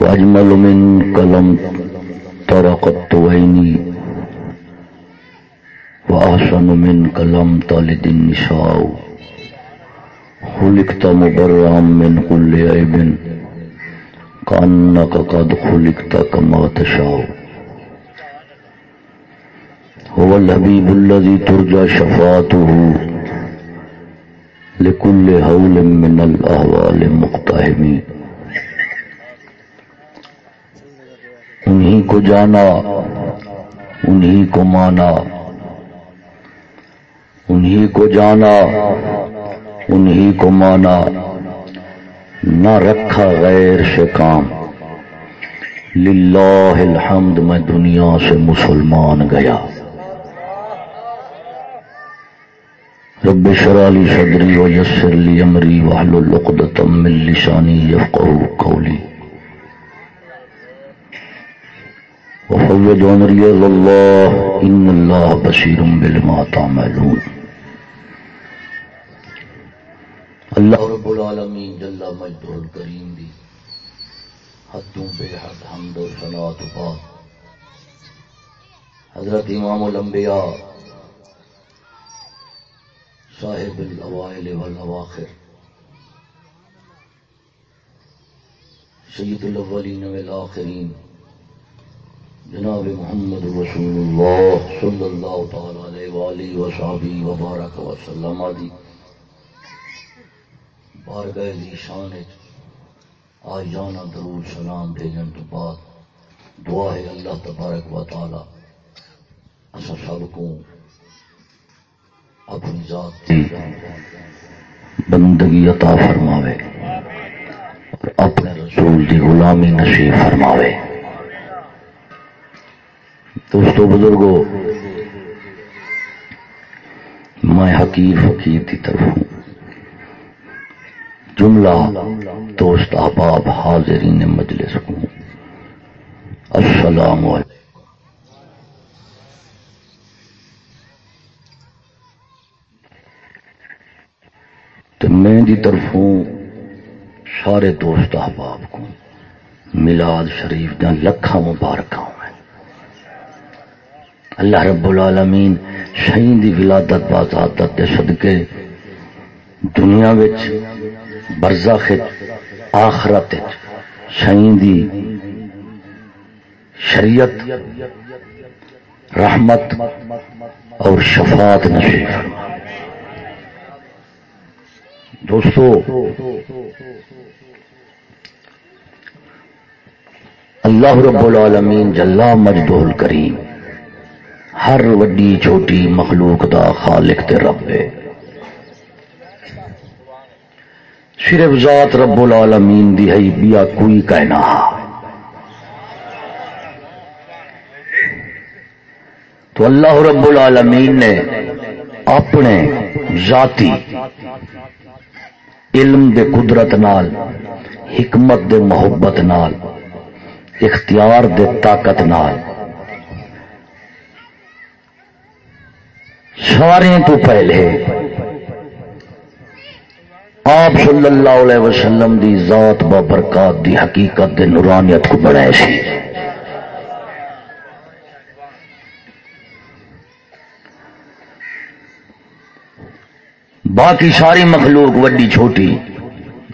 وأجمل من كلم طرقت ويني وأحسن من كلم طالد النساء خلقت مبرعا من كل عيب. كأنك قد خلقت كما تشاء. هو الحبيب الذي ترجى شفاعته لكل هول من الأهوال مقتهمين انہی کو جانا، انہی کو مانا، انہی کو جانا، انہی کو مانا۔ نہ رکھا غیر سے کام۔ للہ الحمد، میں دنیا سے مسلمان گیا۔ رب شرالی صدری و یسر لی امری وحل لقدتم من لسانی یفقہ قولی۔ وحوض وفوض امری اللہ ان اللہ بصیر بما تعملون۔ اللہ رب العالمین جل مجدہ الکریم دی حدوں بے حد حمد و صلاة و پاک۔ حضرت امام الانبیاء، صاحب الاوائل والاواخر۔ سید الاولین والآخرین۔ جناب محمد رسول اللہ صلی اللہ تعالی علیہ وآلہ وصحبہ وبارک وسلم آدی بارگاہ دی شان آج جانا درود سلام بھیجن تو بعد دعا ہے اللہ تبارک و تعالی اسا سب کو اپنی ذات دی بندگی عطا فرماوے اور اپنے رسول دی غلامی نصیب فرماوے۔ دوستو بزرگو میں حقیر فقیر کی طرف ہوں۔ جملہ دوست احباب حاضرین مجلس ہوں۔ السلام علیکم۔ تو میں دی طرف ہوں سارے دوست احباب کو۔ ملاد شریف دن لکھا مبارکہ ہوں اللہ رب العالمین شہید دی ولادت بازادت دے صدقے دنیا وچ، برزخ آخرت شہید دی شریعت، رحمت اور شفاعت نصیب دوستو، اللہ رب العالمین جلا مجدول کریم ہر وڈی چھوٹی مخلوق دا خالق تے رب ہے صرف ذات رب العالمین دی ہے، بیا کوئی کہنا تو اللہ رب العالمین نے اپنے ذاتی علم دے قدرت نال، حکمت دے محبت نال، اختیار دے طاقت نال سارے تو پہلے۔ آپ صلی اللہ علیہ وسلم دی ذات برکات دی حقیقت دی نورانیت کو بڑھائے سی۔ باقی ساری مخلوق وڈی چھوٹی،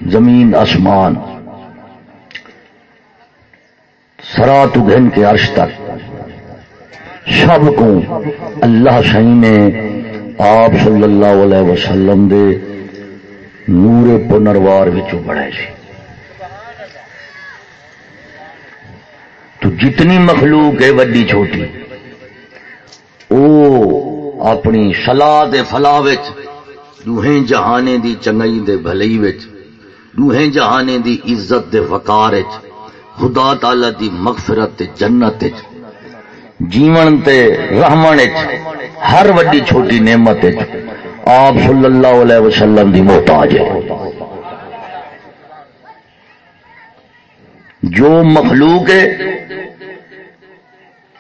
زمین، آسمان۔ سرا تو گھن کے عرش تک۔ سب کو اللہ سی نے آپ صلی اللہ علیہ وسلم دے نور پنروار بڑھائے سی۔ تو جتنی مخلوق ہے وڈی چھوٹی، او اپنی سلاح دے فلاح دوہیں جہانے دی چنگئی دے بھلئی دوہیں جہانے دی عزت دے وقار خدا تعالی دی مغفرت جنت جیون تے رحمن ہر وڈی چھوٹی نعمت آپ صلی اللہ علیہ وسلم دی محتاج ہے۔ جو مخلوق ہے،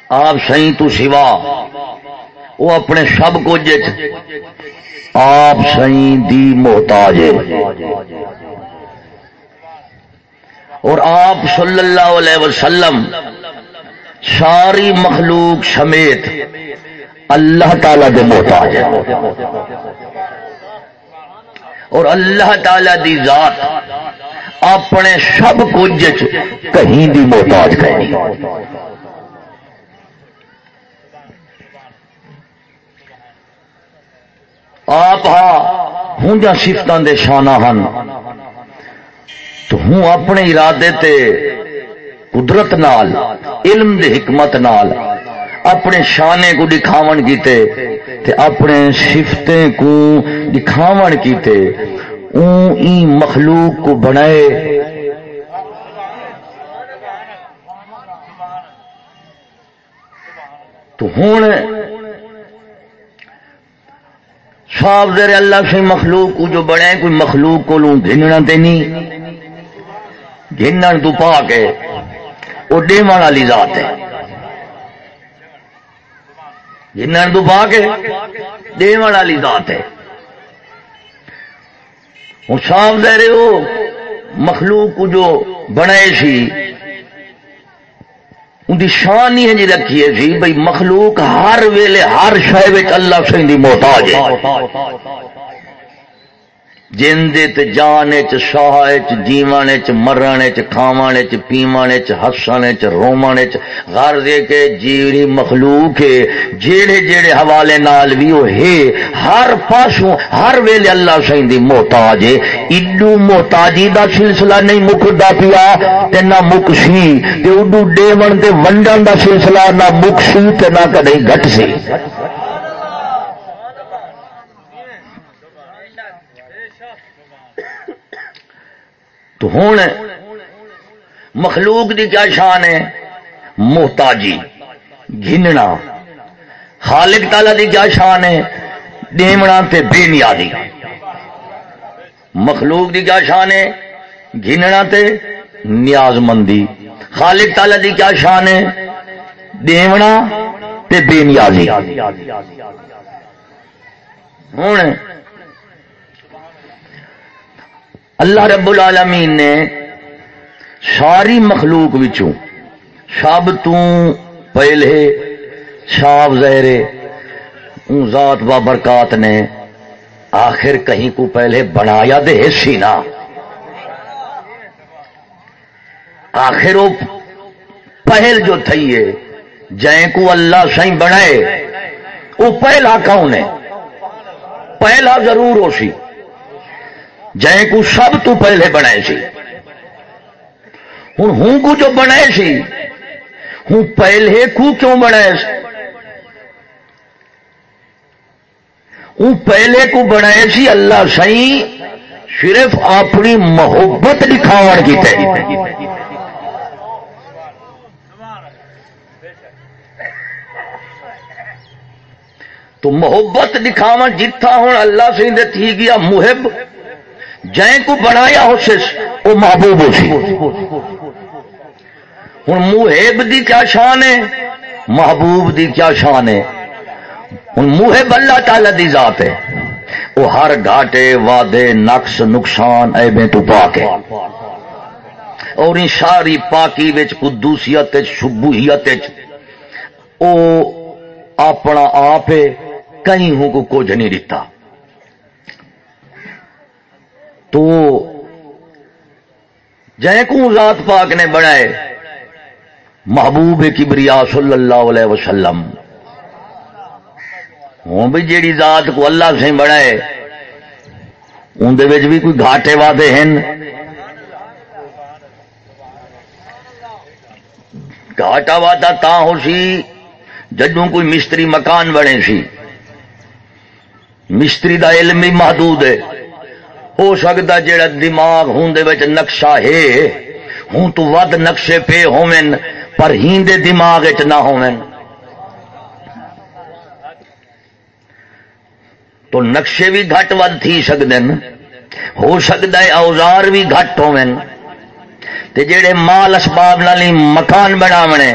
آپ سی تو سوا، وہ اپنے سب کچھ آپ سی دی محتاج ہے۔ اور آپ صلی اللہ علیہ وسلم ساری مخلوق سمیت اللہ تعالی دے محتاج ہے اور اللہ تعالی دی ذات اپنے سب کچھ کہیں بھی محتاج کرنی آپ ہاں ہوں جا سفتوں دے شانہ ہن، تو ہوں اپنے ارادے تے قدرت نال، علم دے حکمت نال، اپنے شانے کو دکھاون کیتے، تے اپنے شفتیں کو دکھاون کیتے اون ای مخلوق کو بنائے۔ تو ہوں صاف زیر اللہ سے مخلوق کو جو بنے کوئی مخلوق کو لوں گھننا تے نہیں۔ گھنن تو پا کے وہ ڈیمن والی ذات ہے۔ گھنن تو پا کے ڈیمن والی ذات ہے۔ ہوں صاف دے رہے ہو، مخلوق کو جو بنے سی، ان کی شان ہی جی رکھیے سی جی، بھائی مخلوق ہر ویلے ہر شہ اللہ سے محتاج ہے۔ جیندے جان چ شاہ چ جیوان چ مرن چ کھاوان چ پیوان چ ہسن چ رومن چ۔ غرض کے جیڑی مخلوق ہے، جیڑے جیڑے حوالے نال بھی وہ ہے، ہر پاسوں، ہر ویلے اللہ سائیں دی محتاج ہے۔ ایڈو محتاجی دا سلسلہ نہیں مکدا پیا، تے نہ مکسی، تے اڈو ڈیون تے ونڈن دا سلسلہ نہ مکسی تے نہ کدی گھٹ سی تو ہوں مخلوق دی کیا شان ہے؟ محتاجی، گھننا۔ خالق تالا دی کیا شان ہے؟ ڈیمنا تے بے نیادی مخلوق دی کیا شان ہے؟ گھننا تے نیاز مندی خالق تالا دی کیا شان ہے؟ ڈیمنا تے بے نیازی۔ ہوں اللہ رب العالمین نے ساری مخلوق وچوں سب پہلے شاب زہرے ذات با برکات نے آخر کہیں کو پہلے بنایا دے سینا آخر وہ پہل جو تھی ہے، جائیں کو اللہ سائیں بنائے، وہ پہلا کون ہے؟ پہلا ضرور ہو سی۔ جائیں کو سب تو پہلے بنائے سی۔ ہوں ہوں کو جو بنائے سی، ہوں پہلے کو کیوں بنائے سی؟ ہوں پہلے کو بنائے سی اللہ سی صرف اپنی محبت دکھاو کی تو محبت دکھاو جتھا ہوں اللہ سی تھی گیا محب۔ جائیں کو بنایا ہو وہ محبوب ہو سی ہوں محب دی کیا شان ہے؟ محبوب دی کیا شان ہے؟ ہوں محب اللہ تعالی دی ذات ہے۔ وہ ہر گھاٹے، وعدے، نقص، نقصان ایبے تو پاک ہے۔ اور ان ساری پاکی وچ، قدوسیت شبوہیت او اپنا آپ کہیں ہوں کو کچھ نہیں دیتا۔ تو جائیں کو ذات پاک نے بنائے محبوب کبریا صلی اللہ علیہ وسلم۔ ہوں بھی جیڑی ذات کو اللہ سے بنائے اندر بھی کوئی گھاٹے وعدے ہیں۔ گھاٹا وعدہ تا ہو سی جدوں کوئی مستری مکان بنے سی۔ مستری دا علم بھی محدود ہے۔ ہو سکتا جڑا دماغ ہوں نقشہ ہے۔ ہوں تو ود نقشے پہ ہومن پر ہیندے دماغ نہ ہومن تو نقشے بھی گھٹ ود تھی سکتے ہو سکتا ہے اوزار بھی گھٹ ہومن تے جڑے مال اسباب نالی مکان بناونے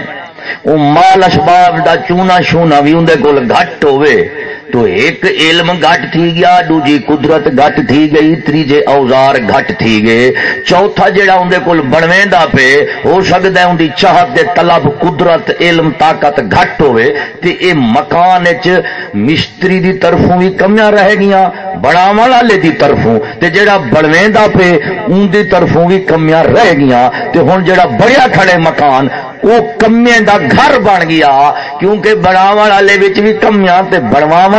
وہ مال اسباب دا چونا شونا بھی اندر کول گھٹ ہوئے تو ایک علم گھٹ تھی گیا، دوجی قدرت گھٹ تھی گئی تیجے اوزار گھٹ تھی گئے۔ چوتھا جڑا اندر کول بنویں دا پہ ہو سکتا ہے اندی چاہت دے طلب قدرت، علم، طاقت گھٹ ہوئے۔ تے اے مکان وچ مستری دی طرفوں بھی کمیاں رہ گیاں، بناون والے دی طرفوں۔ تے جڑا بنویں دا پہ اون دی طرفوں بھی کمیاں رہ گیاں۔ تے ہن جڑا بڑیا کھڑے مکان وہ کمے دا گھر بن گیا۔ کیونکہ بناو والے بھی کمیاں تے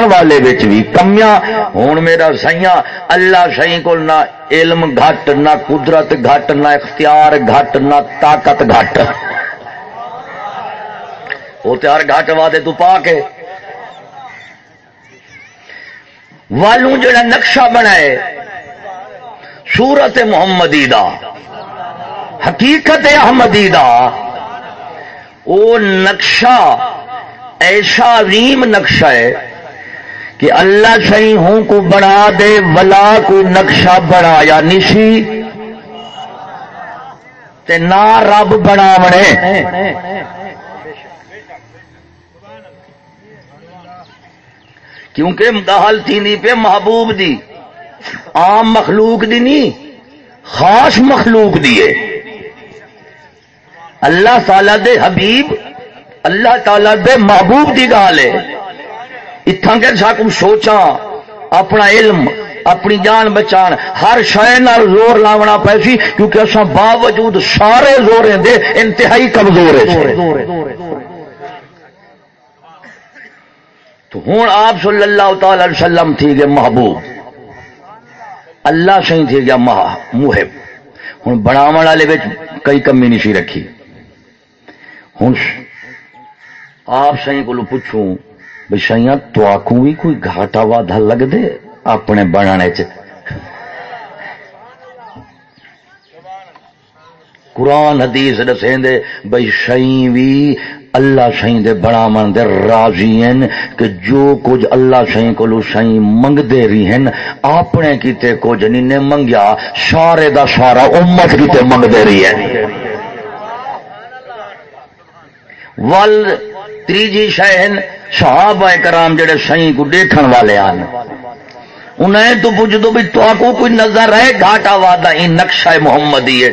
بنواو والے بھی کمیاں ہوں میرا سائیاں اللہ سی کو نہ علم گھٹ نہ قدرت گھٹ نہ اختیار گھٹ نہ طاقت گھٹ وہ تیار گھٹ وادے تو پا کے والوں جڑا نقشہ بنائے سورت محمدی دا حقیقت احمدی دا وہ نقشہ ایسا عظیم نقشہ ہے کہ اللہ سی ہوں کو بنا دے، ولا کو نقشہ بنایا نشی یعنی تے نہ رب بنا بنے کیونکہ گل تھی نہیں پہ، محبوب دی۔ عام مخلوق دی نہیں، خاص مخلوق دی ہے۔ اللہ تعالی دے حبیب، اللہ تعالی دے محبوب کی گال ہے۔ اتنا کہ ساکم سوچا اپنا علم، اپنی جان بچان، ہر شہ زور لاونا پیسی کیونکہ اصا باوجود سارے زور دے انتہائی کمزور تو ہوں آپ صلی اللہ تعالی وسلم تھی گئے محبوب۔ اللہ سی تھی گیا محب۔ ہوں بناو والے کئی کمی نہیں سی رکھی۔ ہوں آپ سی کو پوچھوں بھائی تو آکوں بھی کوئی گھاٹا وادہ لگ دے اپنے بنانے چ۔ قرآن، حدیث دسیں دے بھائی شئی بھی اللہ شئی دے بڑا من دے راضی ہیں کہ جو کچھ اللہ شئی کو لو شئی منگ دے رہی ہیں اپنے کیتے کچھ نہیں نے منگیا، سارے دا سارا امت کیتے منگ دے رہی ہے ول، تیجی شہن صحابہ کرام جڑے سائیں کو دیکھن والے آن۔ انہیں تو پوچھ دو بھی تو کو کوئی نظر ہے گھاٹا وعدہ ہی نقشہ محمدی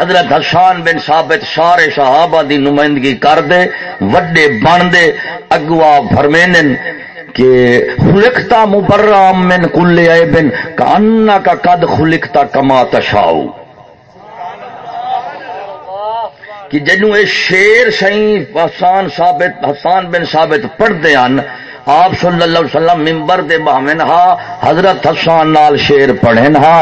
حضرت حسان بن ثابت سارے صحابہ دی نمائندگی کر دے، وڈے بن دے۔ اگوا فرمینن کہ خلقتا مبرام من کل عیبن کاننا کا قد خلقتا کما تشاؤ۔ کہ جنو اے شیر سائیں حسان ثابت حسان بن ثابت پڑھتے ہیں، آپ صلی اللہ علیہ وسلم ممبر دے باہمن ہا حضرت حسان نال شیر پڑھن ہا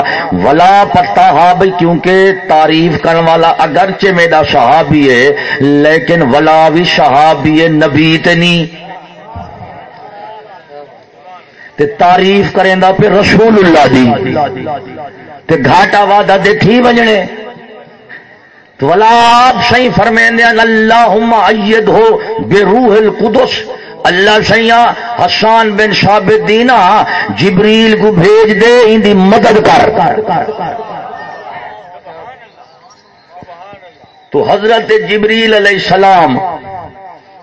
ولا پتا ہا بھئی کیونکہ تعریف کرن والا اگرچہ میرا صحابی ہے، لیکن ولا بھی صحابی ہے، نبی تے نہیں تے تعریف کریں دا پہ رسول اللہ دی۔ تے گھاٹا وعدہ دے تھی بجنے۔ ولا آپ سی فرمین اللہ عید ہو بے روح القدس۔ اللہ سیاں حسان بن ثابت دینا، جبریل کو بھیج دے، ان دی مدد کر۔ تو حضرت جبریل علیہ السلام،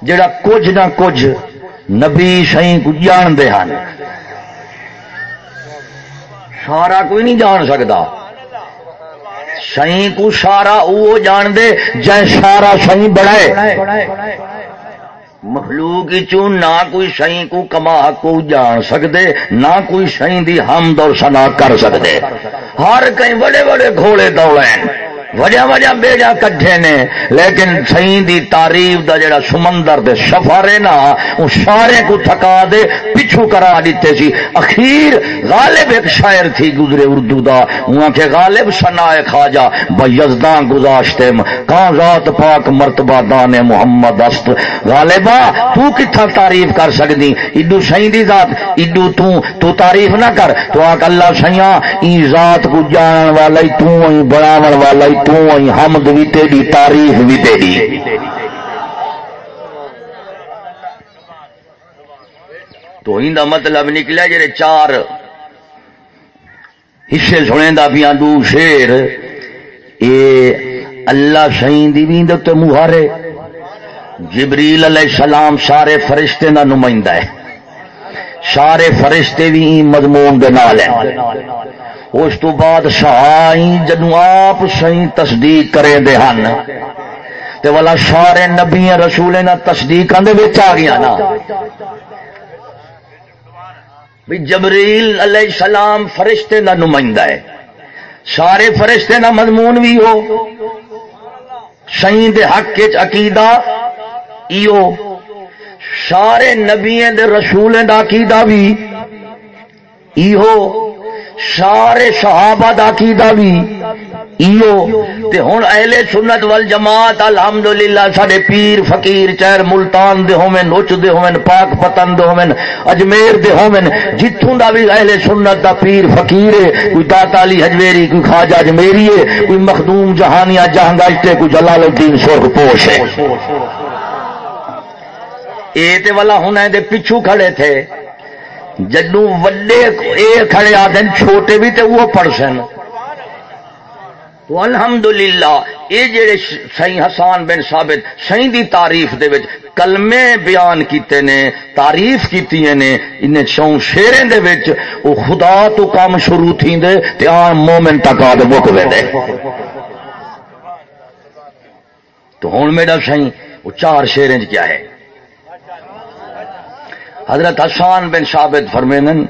جڑا کچھ نہ کچھ نبی سی کو جان دے ہیں۔ سارا کوئی نہیں جان سکتا۔ سائیں کو سارا وہ جان دے جائیں سارا سائیں بڑھائے۔ مخلوق چوں نہ کوئی سائیں کو کما کو جان سکتے نہ کوئی سائیں دی حمد اور سنا کر سکتے ہر کئی بڑے بڑے گھوڑے دوڑے وجہ وجہ بیجا کٹھے نے، لیکن سہی دی تعریف دا جڑا سمندر دے سفارے نا وہ سارے کو تھکا دے، پچھو کرا دیتے سی۔ اخیر غالب ایک شاعر تھی گزرے اردو دا۔ وہاں کے غالب سنا خواجہ بیزدان گزاشتے کہاں ذات پاک مرتبہ دان محمد است۔ غالبا، تو کتھا تعریف کر سکتی ایڈو سہی دی ذات، ایڈو تو تو تعریف نہ کر۔ تو آک اللہ سیاں، ای ذات کو جان والا تو ہی بڑھاون والا حمد بھی تیری تاریخ بھی تیری تو ہی دا مطلب نکلا جی چار حصے سنے دا پیا دو شیر، اے اللہ سی دی بھی مہارے جبریل علیہ السلام سارے فرشتے کا نمائندہ ہے۔ سارے فرشتے بھی مضمون دے نال ہیں اس تو بعد شاہی جنو آپ سی تصدیق کرے دے ہن۔ تے والا سارے نبی رسول نہ تصدیق دے وچ آ گیا نا۔ بھی جبریل علیہ السلام فرشتے کا نمائندہ ہے۔ سارے فرشتے کا مضمون بھی ہو۔ سی حق عقیدہ ایو سارے نبی رسول دا عقیدہ بھی ایو سارے صحابہ دا عقیدہ بھی ایو۔ تے ہن اہل سنت والجماعت الحمدللہ ساڈے پیر، فقیر چہر ملتان دے ہوویں نوچ دے ہوویں پاک پتن دے ہوویں اجمیر دے ہوویں جتھوں دا بھی اہل سنت دا پیر، فقیر ہے، کوئی داتا علی حجویری، کوئی خواجہ اجمیری ہے، کوئی مخدوم جہانیہ جہانگشتے کوئی جلال الدین سرخ پوش ہے۔ اے تے والا ہن دے پیچھے کھڑے تھے۔ جدو وڈے اے کھڑے آدھے چھوٹے بھی تے وہ پڑھ سن۔ تو الحمدللہ، اے جڑے سی حسان بن ثابت، سی دی تعریف دے وچ کلمے بیان کیتے نے، تعریف کیتی نے، انہیں چون شیریں دے وچ او خدا تو کام شروع تھیندے تے آن مومن تک آدھے مک ویندے تو ہن میرا سی وہ چار شیریں کیا ہے؟ حضرت حسان بن ثابت فرمینن،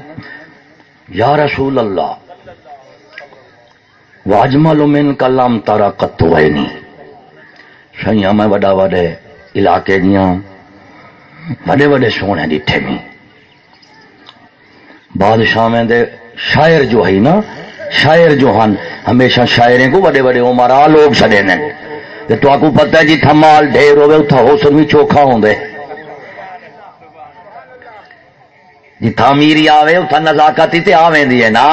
یا رسول اللہ، واجمل من کلام تارا کتو ہے نہیں سائیاں میں وڈا وڈے علاقے دیاں، وڈے وڈے سونے ڈٹھے بھی بادشاہ میں دے شاعر جو ہے نا، شاعر جو ہن، ہمیشہ شاعریں کو وڈے وڈے عمرا لوگ سڑے نے تو آپ کو پتہ ہے جی تھمال ڈھیر ہوئے اتھا حسن بھی چوکھا ہوں دے جتھا میری آوے، اتھا نزاکت ہی تے آویں دیئے نا۔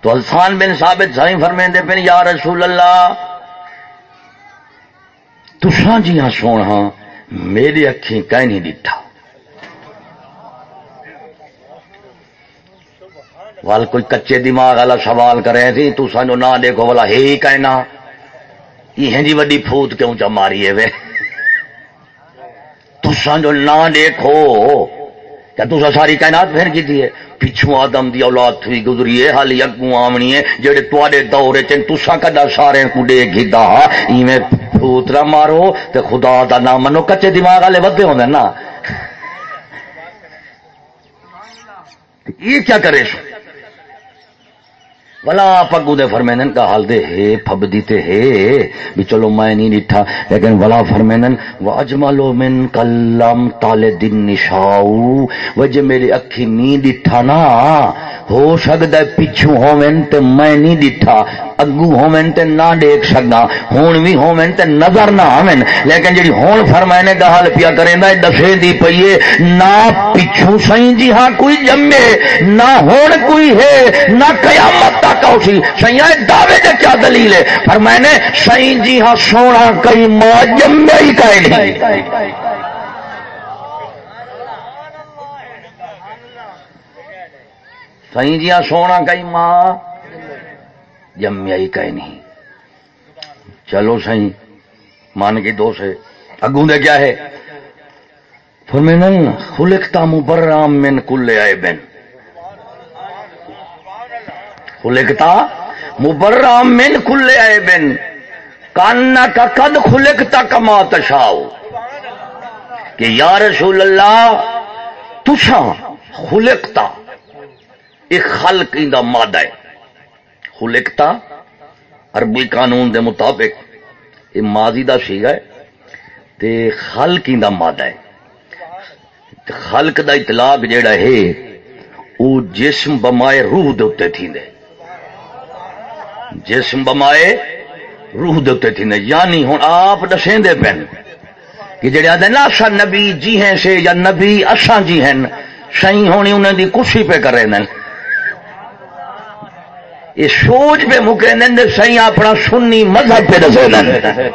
تو السان بن ثابت سائیں فرمیں دے پھر یا رسول اللہ، تساں جی ہاں سونا میری اکھیں کہیں نہیں ڈٹھا۔ وال کوئی کچے دماغ والا سوال کرے تھی تو سانو نہ دیکھو والا ہی کہنا یہ جی وڈی پھوت کیوں چا ماری ہے وے؟ تو سانو نہ دیکھو۔ کہ تو ساری کائنات پھر کی ہے۔ پچھوں آدم دی اولاد تھی گزری ہے، حالی اگوں آمنی ہے، جڑے تے دور چن تسا کدا سارے کو ڈے گا ایویں پوترا مارو تے خدا دا نام منو، کچے دماغ والے ودے ہوندے نا۔ یہ کیا کرے سو؟ بلا پگو دے فرمینن کا حال دے ہے، پھب دیتے ہے۔ بھی چلو میں نہیں ڈٹھا لیکن ولا فرمینن واجملو من کلم تالے دن نشاؤ وجہ میری اکھی نہیں ڈٹھا نا ہو سکتا ہے پچھو ہومن تے میں نہیں ڈٹھا اگو ہومن تے نہ دیکھ سکنا ہون بھی ہومن تے نظر نہ آمن لیکن جی ہون فرمائنے کا حال پیا کریں دا دسے دی پئیے۔ نہ پچھو سائیں جی ہاں کوئی جمے، نہ ہون کوئی ہے، نہ قیامت تک سی سائیں دعوے دے کیا دلیل ہے؟ فرمائنے سائیں جی ہاں سونا کئی ماں جمے ہی کہیں نہیں۔ سی جی ہاں سونا کئی ماں جمیا ہی کہیں نہیں۔ چلو سی مان کی دو سے اگوں دے کیا ہے؟ فرمینن، خلقتا مبرام من کل آئے بن خلقتا مبرام من کل آئے بن کانا کا قد خلقتا کما تشاؤ کہ یا رسول اللہ تشا خلقتا، ایک خلق دا مادہ ہے۔ خلقتا عربی قانون دے مطابق۔ یہ ماضی دا سیگا ہے تے خلق دا مادہ ہے۔ خلق دا اطلاق جیڑا ہے، او جسم بمائے روح دے اتے تھی دے جسم بمائے روح دے اتے تھی دے یعنی ہون آپ دسیں دے پہن کہ جڑے آدھے نا اسا نبی جی ہیں سے یا نبی اسا جی ہیں سہی ہونی انہیں دی کشی پہ کر رہے ہیں۔ یہ سوچ پہ مکے نند سی اپنا سنی مذہب پہ دسے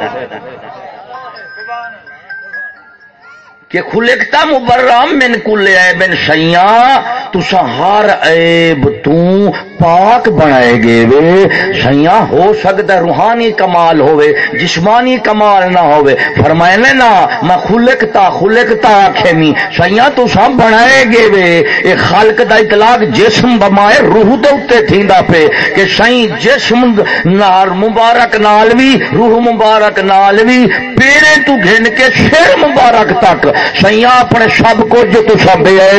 کہ خلکتا مبرم من کل عیب سیاں تسا ہر عیب تو پاک بنائے گے وے سیاں ہو سکتا روحانی کمال ہوئے جسمانی کمال نہ ہوئے فرمائے نا میں خلکتا خلکتا آخے می سیاں تو سب بنائے گے وے اے خالق دا اطلاق جسم بمائے روح دے اتنے تھیندا پہ کہ سائیں جسم نال مبارک نال بھی روح مبارک نال بھی پیرے تو گھن کے سر مبارک تک سیاں اپنے سب کو جو تو سب بھی ہے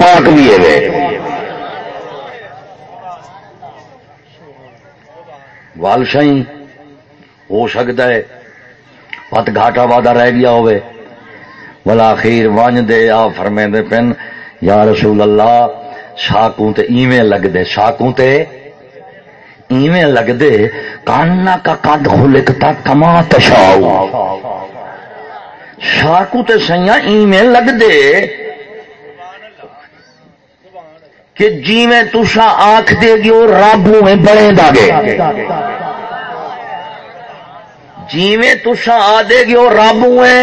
پاک بھی لیے ہے والشائی ہو سکتا ہے پت گھاٹا وعدہ رہ گیا ہوئے۔ بلا خیر ون دے، آ فرمے دے پن، یا رسول اللہ، شاکوں تے ایویں لگ دے شاکوں تے ایویں لگ دے کانا کا قد خلقتا کما تشاؤ۔ شاکوں تے سیاں ایویں لگ دے کہ جی میں تسا آخ دے گی وہ رب میں بڑے داگے جی میں تسا آ دے گی وہ رب میں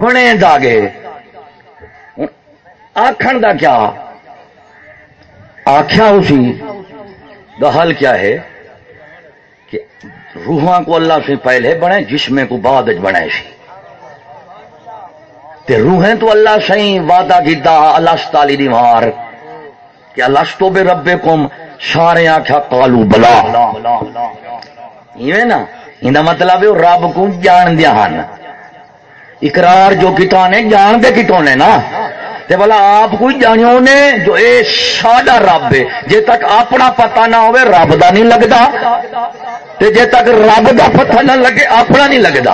بنے داگے آخر دا کیا؟ آخیا اسی؟ دا حل کیا ہے؟ کہ روحاں کو اللہ سے پہلے بنے جسمے کو بعد بنے سی تے روحیں تو اللہ سی وعدہ گدا اللہ تعالی دی مار کہ اللہ تو بے رب کم سارے آخیا کالو بلا۔ نا؟ یہ مطلب رب کو جان دیا ہن۔ اقرار جو کتوں نے جان دے کتوں نے نا۔ تے بلا آپ کوئی جانو نے جو اے ساڈا رب ہے۔ جے تک اپنا پتہ نہ ہوئے رب دا نہیں لگتا تے جے تک رب دا پتہ نہ لگے اپنا نہیں لگتا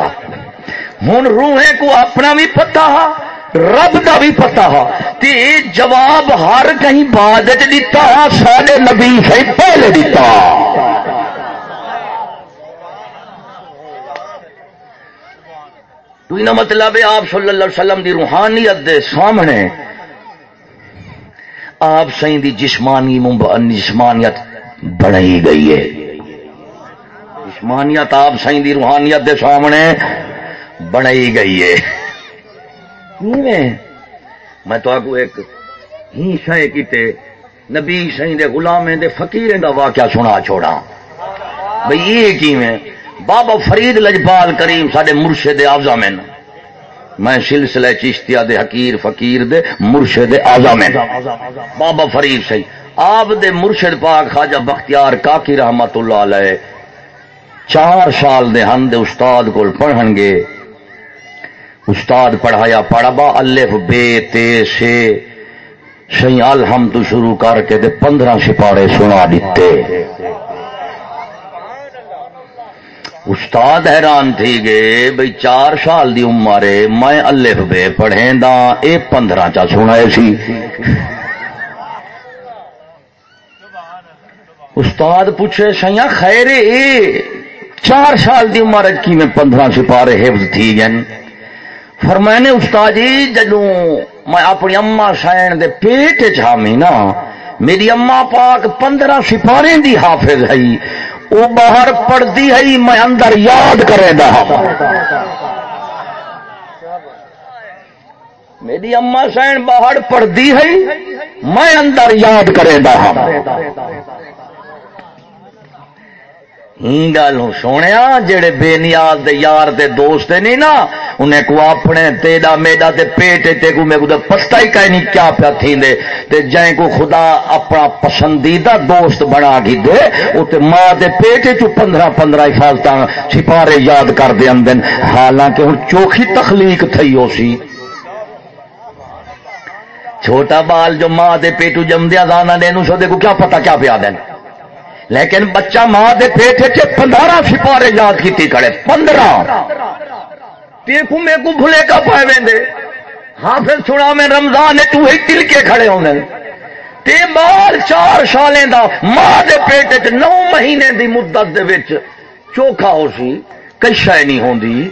ہوں روحیں کو اپنا بھی پتا رب دا بھی پتا تے جواب ہر کہیں بعد دیتا سارے نبی سے پہلے دیتا تو مطلب ہے آپ صلی اللہ علیہ وسلم دی روحانیت دے سامنے، آپ سی دی جسمانی جسمانیت بنائی گئی ہے۔ جسمانیت آپ سی دی روحانیت دے سامنے بنائی گئی ہے۔ میں تو آگو ایک ہی شہ کیتے نبی سی دے غلامے دے فقیر دا واقعہ سنا چھوڑا بھئی یہ کی میں بابا فرید لجپال کریم سڈے مرشد آزا میں میں سلسلہ چشتیا دے حکیر فقیر دے مرشد آزا بابا فرید سی آپ دے مرشد پاک خواجہ بختیار کاکی رحمت اللہ علیہ چار سال دے ہن دے استاد کو پڑھن گے۔ استاد پڑھایا پڑھا با الف بے تے سے سی الحمد شروع کر کے دے پندرہ سپاڑے سنا دیتے. استاد حیران تھی گئے بھئی چار سال دی عمر میں الف بے پڑھیں دا، اے پندرہ چا سنائے سی. استاد پوچھے سیاں خیر اے چار سال دی عمر کی میں پندرہ سپارے حفظ تھی گئن؟ فرمائے نے استاد جی جدوں میں اپنی اما سائن دے پیٹ چامی نا، میری اما پاک پندرہ سپارے دی حافظ ہے۔ وہ باہر پڑتی ہے، میں اندر یاد کرے دا میری اما سین باہر پڑتی ہے، میں اندر یاد کرے دا گل سونے جڑے بے نیاز دے یار دے دوست نہیں نا انہیں کو اپنے تیڈا میڈا تے پیٹ تے کو میں کو پستا ہی کہیں نہیں کیا پیا تھی دے تے جائیں کو خدا اپنا پسندیدہ دوست بنا گی دے، او تے ماں دے پیٹ چ پندرہ پندرہ حفاظت سپارے یاد کر دے اندن۔ حالانکہ ہوں چوکھی تخلیق تھی ہو سی۔ چھوٹا بال جو ماں دے پیٹو جم دیا دانا دے نو سو دے کو کیا پتا کیا پیا دین۔ لیکن بچہ ماں دے پیٹ چ پندرہ سپارے یاد کی کھڑے، پندرہ۔ کو میں کو بھلے کا پائے وے حافظ سنا میں رمضان تو ہی تل کے کھڑے ہونے۔ تے بال چار سالیں دا ماں دے پیٹ چ نو مہینے دی مدت دے وچ چوکھا ہو سی کئی شے نہیں ہوندی۔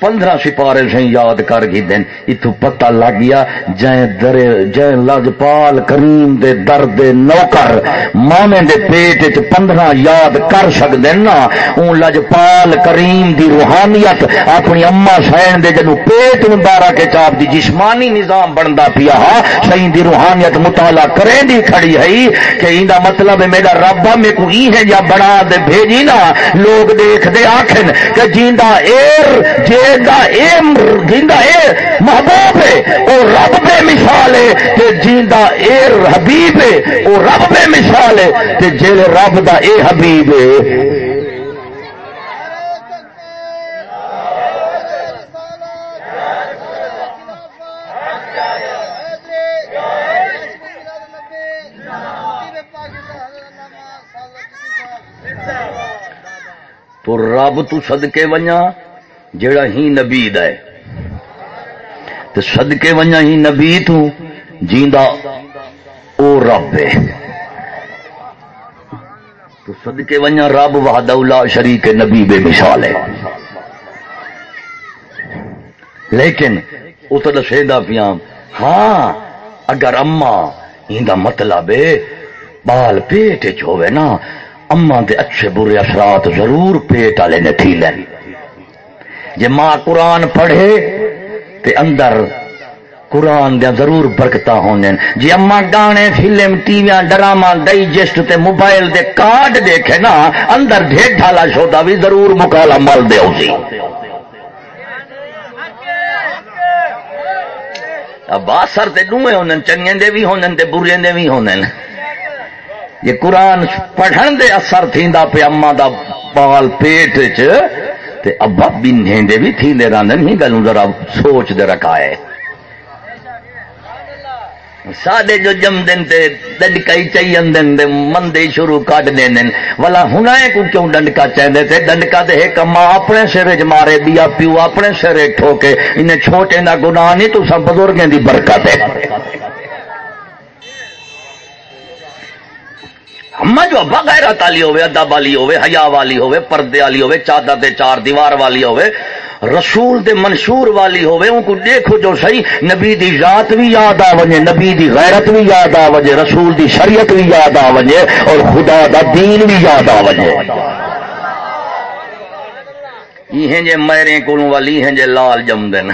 پندرہ سپارے سے یاد کر گئی دن اتو پتہ لگ گیا، جائیں درے، جائیں لجپال کریم دے درد نوکر۔ مامے دے پیٹ چ پندرہ یاد کر سکتے نا۔ اون لجپال کریم دی روحانیت اپنی اما سین دے جنو پیٹ مبارک کے چاپ دی جسمانی نظام بندا پیا ہا۔ سین دی روحانیت مطالعہ کریں دی کھڑی ہے کہ ایندا مطلب میرا رب ہاں، میں کو ای ہے یا بڑا دے، بھیجی نا۔ لوگ دیکھ دے آکھن کہ جیندا ایر جیندا اے محبوب ہے وہ رب بے مثال ہے، تے جیندا اے حبیب ہے وہ رب بے مثال ہے، تے جیل رب دا اے حبیب ہے۔ تو رب تو صدقے ونیا جڑا ہی نبی دے تو صدقے ونیا ہی نبی تو جیندا او رب ہے۔ تو صدقے ونیا رب وحدہ لا شریک نبی بے مثال ہے۔ لیکن او تو دسیندا پیام ہاں اگر اما ایندا مطلب ہے، بال پیٹ چ ہوے نا اما دے اچھے برے اثرات ضرور پیٹ والے نے تھی لین۔ جی ماں قرآن پڑھے تے اندر قرآن دیا ضرور برکت ہونے جی اما گانے، film, TV drama digest تے موبائل دے کارڈ دیکھے نا، اندر ڈھیر ڈھالا شودا بھی ضرور مکالا مل دے اسی جی۔ اب اثر تے دوے ہونے چنگے دے بھی ہونے تے برے دے بھی ہونے یہ قرآن پڑھن دے اثر تھیندا پہ اما دا بال پیٹ چ تے ابا بنہیں دے بھی تھی دے رہنے نہیں گلوں ذرا سوچ دے رکھا ہے۔ سادے جو جم دن تے ڈنڈکائی چاہیے دن دے مندے شروع کٹ دین دن۔ والا ہن کو کیوں ڈنڈکا چاہندے تے ڈنڈکا تے ایک اما اپنے سرے چ مارے دیا پیو اپنے سرے ٹھوکے۔ انہیں چھوٹے دا گناہ نہیں، تو سب بزرگیں دی برکت ہے۔ اما جو ابا غیرت والی ہوے ادب والی ہوے حیا والی ہوے پردے والی ہوے چادر دے چار دیوار والی ہوے رسول دے منشور والی ہوے ان کو دیکھو جو صحیح، نبی دی ذات بھی یاد آ وجے، نبی دی غیرت بھی یاد آ وجے، رسول دی شریعت بھی یاد آ وجے، اور خدا دا دین بھی یاد آ وجے۔ یہ جے میرے کولوں والی ہیں جے لال جم دن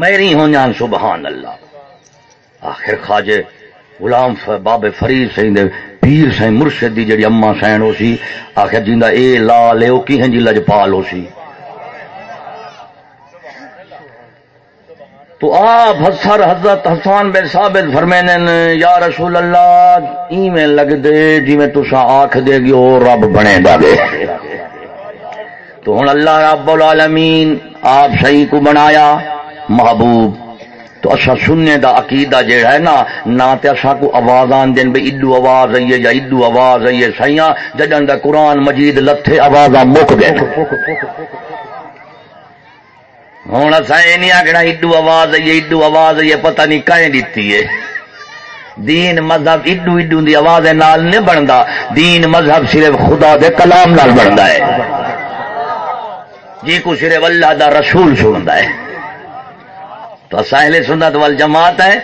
میری ہو جان، سبحان اللہ۔ آخر خواجے غلام بابے فرید سائیں دے پیر سائیں مرشد دی جڑی اما سین ہو سی آخر جیندا اے لال او کی ہیں جی لجپال ہو سی تو آپ حسر حضرت حسان بن ثابت فرمینن یا رسول اللہ، ایویں لگ دے جی میں تسا آکھ دے گی او رب بنے دا گے تو ہن اللہ رب العالمین آپ صحیح کو بنایا، محبوب تو اچھا سننے دا عقیدہ جہا ہے نا، نہ تے اچھا کو آواز آن دین بھائی ادو آواز آئیے یا ادو آواز آئیے سیاں جڈن دا قرآن مجید لتھے آواز مک گئے۔ ہوں اصا یہ نہیں آخنا ادو آواز آئیے ادو آواز آئیے پتہ نہیں کہیں دیتی ہے۔ دین مذہب اڈو اڈو دی آواز نال نہیں بنتا دین مذہب صرف خدا دے کلام نال بنتا ہے۔ جی کو صرف اللہ دا رسول سنتا ہے۔ تو ساحل سنت وال جماعت ہے،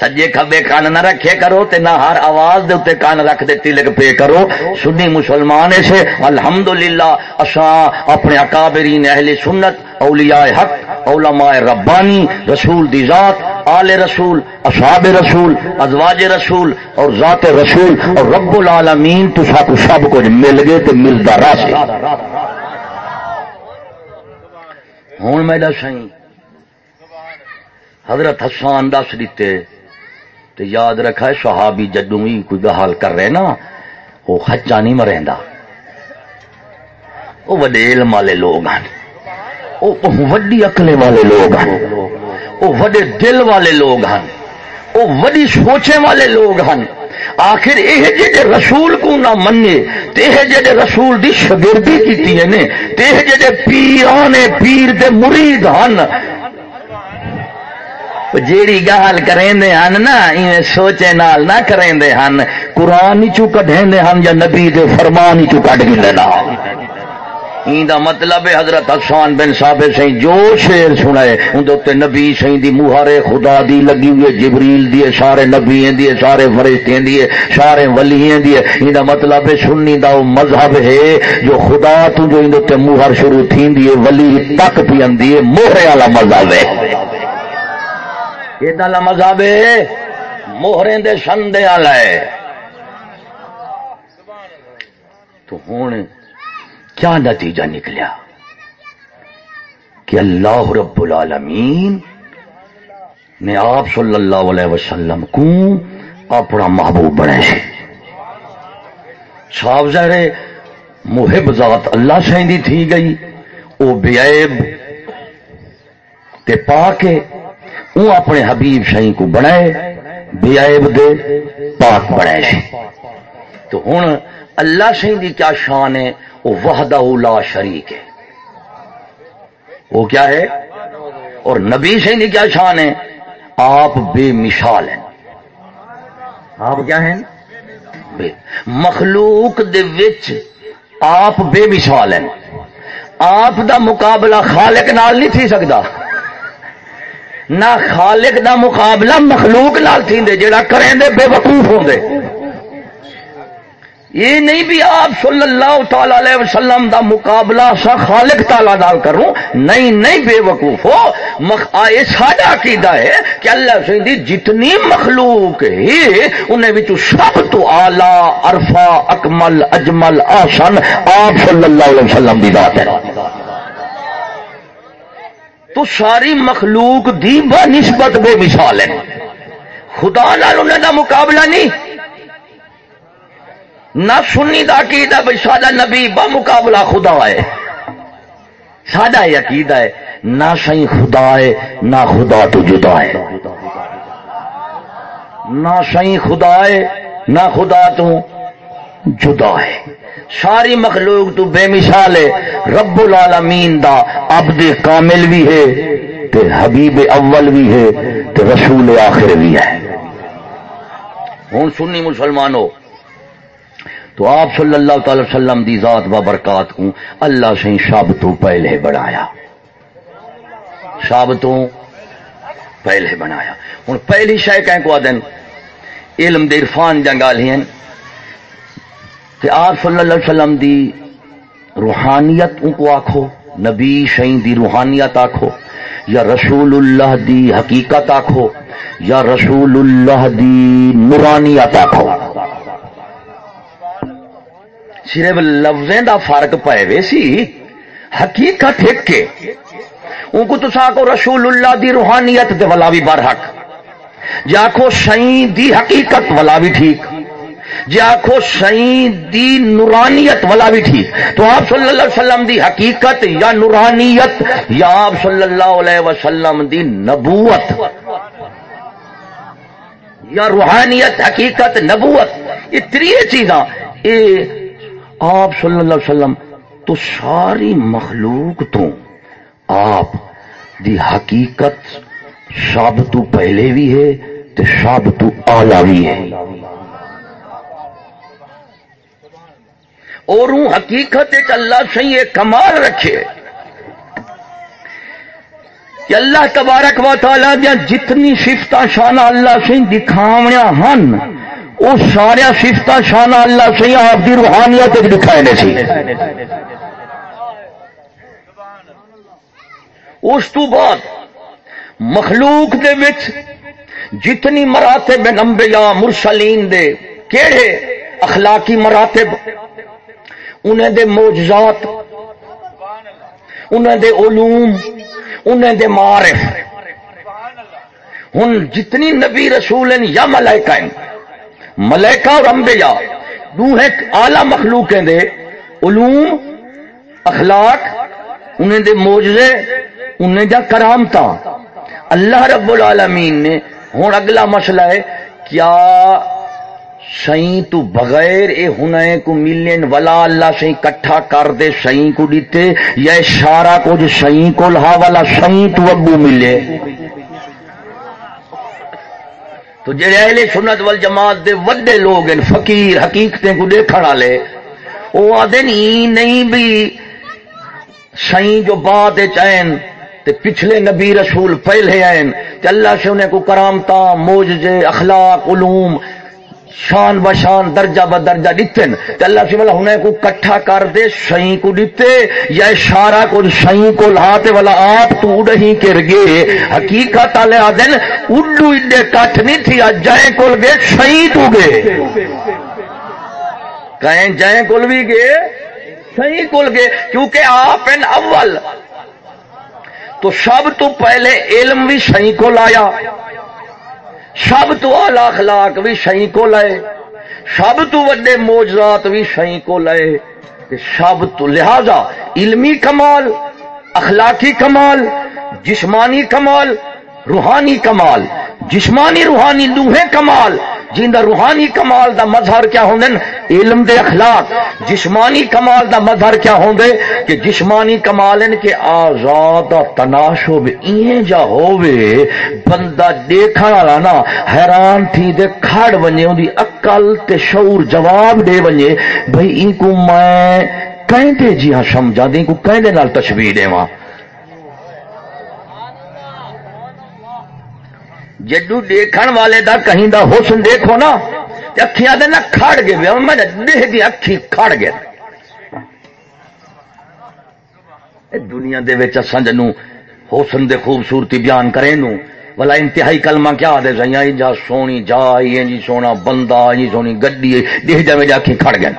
سجے کھبے کان نہ رکھے کرو تے نہ ہر آواز دے اتنے کان رکھ دے تلک پے کرو۔ سنی مسلمان سے الحمدللہ، اساں اپنے اکابرین اہل سنت، اولیاء حق، علماء ربانی، رسول دی ذات، آل رسول، اصحاب رسول، ازواج رسول اور ذات رسول اور رب العالمین تو سب سب کچھ مل گئے تے ملتا رہا سی ہوں میں دسائی حضرت حسان دس دیتے تو یاد رکھا ہے صحابی جدوں ہی کوئی گہال کر رہے نا، وہ خچا نہیں مریندا وہ وڈے علم والے لوگ ہیں۔ وہ وڈی اکلے والے لوگ ہیں۔ وہ وڈے دل والے لوگ ہیں۔ وہ وڈی سوچے والے لوگ ہیں۔ آخر یہ جی رسول کو نہ منے تے جی رسول دی شگردی کی نے، تے جی پیران پیر دے مرید ہیں۔ جیڑی گال کریں ہن نا سوچے نال نہ کریں ہن، قرآن چو کڈیں ہن یا نبی دے فرمان چو کڈ گلے نہ دا مطلب ہے حضرت حسان بن صابر سی جو شیر سنائے اندر نبی سی دی مہارے خدا دی لگی ہوئی جبریل دی سارے نبی دی سارے فرشتے دی سارے ولی دی دا مطلب ہے سنی دا وہ مذہب ہے، جو خدا تو جو اندر مہر شروع تھی دی ولی تک پی اندی ہے موہرے والا مذہب ہے۔ یہ مذہب موہرے دے سندے والا ہے۔ تو ہوں کیا نتیجہ نکلیا؟ کہ اللہ رب العالمین نے آپ صلی اللہ علیہ وسلم کو اپنا محبوب بنے سے صاف ظاہر محب ذات اللہ سہی تھی گئی، وہ بیب تے پا کے وہ اپنے حبیب شہی کو بنائے بیب دے، پاک بنائے تو ہوں اللہ سہی دی کیا شان ہے؟ وہ وحدہ لا شریک ہے۔ وہ کیا ہے؟ اور نبی سے نہیں کیا شان ہے؟ آپ بے مثال ہیں۔ آپ کیا ہیں؟ مخلوق دے وچ آپ بے مثال ہیں۔ آپ دا مقابلہ خالق نال نہیں تھی سکتا۔ نہ خالق دا مقابلہ مخلوق نال تھی دے جڑا کریں دے بے وقوف ہوں دے یہ نہیں بھی آپ صلی اللہ تعالی علیہ وسلم دا مقابلہ سا خالق تعالی دال کروں۔ نہیں نہیں بے وقوف ہو۔ مخ... یہ ساڈا عقیدہ ہے کہ اللہ سے دی جتنی مخلوق ہے انہیں بھی تو سب تو اعلی عرفا اکمل، اجمل، آسن آپ صلی اللہ علیہ وسلم دی ذات ہے۔ تو ساری مخلوق دی با نسبت بے مثال ہے۔ خدا نال انہیں دا مقابلہ نہیں۔ نہ سنی دا عقیدہ بھائی سادہ نبی با مقابلہ خدا ہے۔ سادہ یہ عقیدہ ہے۔ نہ سی خدا ہے، نہ خدا تو جدا ہے۔ نہ سی خدا ہے، نہ خدا تو جدا ہے۔ ساری مخلوق تو بے مثال ہے، رب العالمین دا عبد کامل بھی ہے، تے حبیب اول بھی ہے، تے رسول آخر بھی ہے۔ ہوں سنی مسلمانوں، تو آپ صلی اللہ تعالی وسلم دی ذات و برکات کو اللہ سے شب تو پہلے بنایا۔ شب تو پہلے بنایا۔ ہوں پہلی شہ کہ کو دن علم عرفان جنگال ہیں کہ آپ صلی اللہ علیہ وسلم دی روحانیت ان کو آخو نبی شہین دی روحانیت آخو یا رسول اللہ دی حقیقت آخو یا رسول اللہ دی نورانیت آخو صرف لفظیں دا فرق پائے وے سی، حقیقت ایک کے۔ ان کو تسا کو رسول اللہ دی روحانیت دے والا بھی برحق۔ جی آخو سئی دی حقیقت والا بھی ٹھیک۔ جی آخو سئی دی نورانیت والا بھی ٹھیک۔ تو آپ صلی اللہ علیہ وسلم دی حقیقت یا نورانیت یا آپ صلی اللہ علیہ وسلم دی نبوت۔ یا روحانیت، حقیقت، نبوت یہ تری چیزاں۔ یہ آپ صلی اللہ علیہ وسلم، تو ساری مخلوق تو آپ دی حقیقت سب تو پہلے بھی ہے تو سب تو آلہ بھی ہے۔ اور ہوں حقیقت ایک اللہ سے یہ کمال رکھے کہ اللہ تبارک و تعالی دیا جتنی شفت شانہ اللہ سے دکھاویا ہن وہ سارا سفت شانہ اللہ سی آپ کی روحانیت دکھائے سی۔ اس تو بعد مخلوق دے وچ جتنی مراتب نمبیا مرسلین دے، کیڑے اخلاقی مراتب؟ انہیں دے موجزات انہیں دے علوم انہیں دے معارف۔ ہن جتنی نبی رسول ہیں یا ملائکہ ہیں ملیکا اور امبیا دوہے آلہ مخلوق دے، علوم، اخلاق انہیں دے موجزے انہیں جا کرامتا اللہ رب العالمین نے ہوں اگلا مسئلہ ہے، کیا سئی تو بغیر اے ہنے کو ملین ولا اللہ سئی کٹھا کر دے سئی کو دیتے، یا سارا کچھ سئی کو لہا والا سئی تو ابو ملے۔ تو جڑے اہل سنت وال جماعت دے وڈے لوگ ہیں، فقیر، حقیقتیں کو دیکھن والے وہ آدھے نہیں نہیں بھی سائیں جو بات چین تے پچھلے نبی رسول پہلے آئیں تے اللہ سے انہیں کو کرامتا موجزے، اخلاق، علوم شان بشان درجہ ب درجہ دیتے تے اللہ سے والا انہیں کو کٹھا کر دے سائیں کو دیتے۔ یا اشارہ کو سائیں کو لاتے والا آپ تو اڑہی کر گئے۔ حقیقت والے آدن اڈو اڈے کٹ نہیں تھی، آج جائیں کول گئے سائیں تو گئے۔ کہیں جائیں کول بھی گئے سائیں کول گئے۔ کیونکہ آپ ان اول۔ تو سب تو پہلے علم بھی سائیں کو لایا۔ سب تو آلہ اخلاق بھی شہی کو لائے سب تو وڈے موجرات بھی شہی کو لائے سب تو لہذا علمی کمال، اخلاقی کمال، جسمانی کمال، روحانی کمال، جسمانی روحانی دوہے کمال جن دا روحانی کمال دا مظہر کیا ہوں علم دے اخلاق۔ جسمانی کمال دا مظہر کیا ہوں کہ جسمانی کمال ان کے آزاد تناشب این جا ہووے۔ بندہ دیکھا والا نا، حیران تھی دے کھڑ ونجے ان دی عقل تے شعور جواب دے ونجے بھئی ان کو میں کہیں دے جی ہاں سمجھا دیں کو کہیں دے نال تشبیح دے جدو دیکھن والے دا کہیں دا حسن دیکھو نا اکھیاں دے نا کھڑ گئے میں دیکھ دی اکھی کھڑ گئے۔ دنیا دے وچ اساں حسن دے خوبصورتی بیان کرے نو والا انتہائی کلمہ کیا دے سیاں جا سونی جا یہ جی سونا بندہ جی سونی گڈی دیکھ جا وچ اکھی کھڑ گئے۔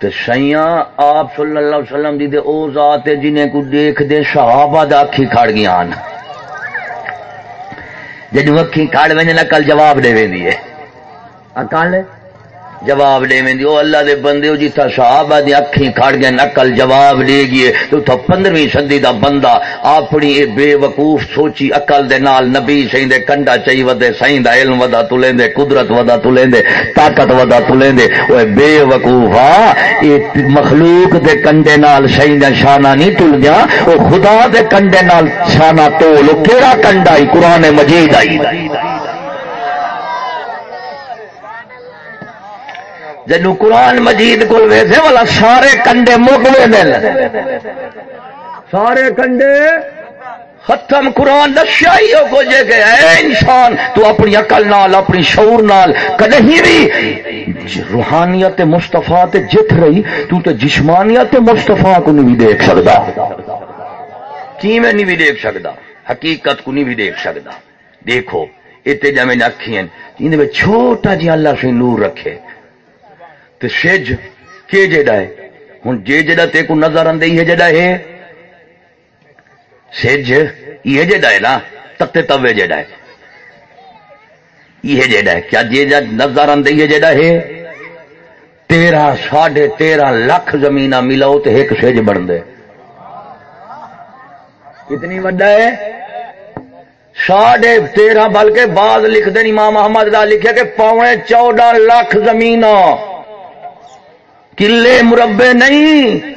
تے سیاں آپ صلی اللہ علیہ وسلم دی دے او ذات جنہیں کو دیکھ دے، صحابہ دا اکھی کھڑ گیا نا اکھی کھڑ وے نقل جواب دے وی اکل جواب دے وی وہ اللہ دے بندے ہو جیتا صحابہ دی اکھی کھڑ گئے، نقل جواب دے گئے، تو تھا پندرہویں صدی دا بندہ اپنی اے بے وقوف سوچی عقل دے نال، نبی سائیں دے، کنڈا چاہی ودے سائیں دا علم ودا تو لیندے قدرت ودا تو لیندے طاقت ودا تو لیندے اوے بے وقوف ہا اے مخلوق دے کنڈے نال سائیں دا شانہ نہیں تل گیا، او خدا دے کنڈے نال شانہ تول کیڑا کنڈا ہی قران مجید آئی۔ دا جنو قرآن مجید کو ویسے والا سارے کنڈے مکوے دل سارے کنڈے ختم قرآن دسیا ہی ہو جے کہ اے انسان، تو اپنی عقل نال، اپنی شعور نال کدی بھی روحانیت مستفا جت رہی، تو تے جسمانیت مستفا کو نہیں بھی دیکھ سکتا کی میں نہیں بھی دیکھ سکتا حقیقت کو نہیں بھی دیکھ سکتا دیکھو اتنے جا میں اکھی چھوٹا جی اللہ سے نور رکھے۔ تو سج کے جڑا ہے؟ ہوں جے جڑا تے کو نظر آدھے یہ جڑا ہے؟ سج یہ جڑا ہے نا؟ تتے توے جڑا ہے۔ یہ جڑا ہے۔ کیا جے جا نظر آدھے یہ جڑا ہے؟ تیرہ ساڑھے تیرہ لاکھ زمین ملاؤ تو ایک سج بن دے۔ کتنی وڈا ہے؟ ساڑھے تیرہ، بلکہ بعد لکھ دیں امام محمد دا لکھے کہ پونے چودہ لاکھ زمین کلے مربے نہیں،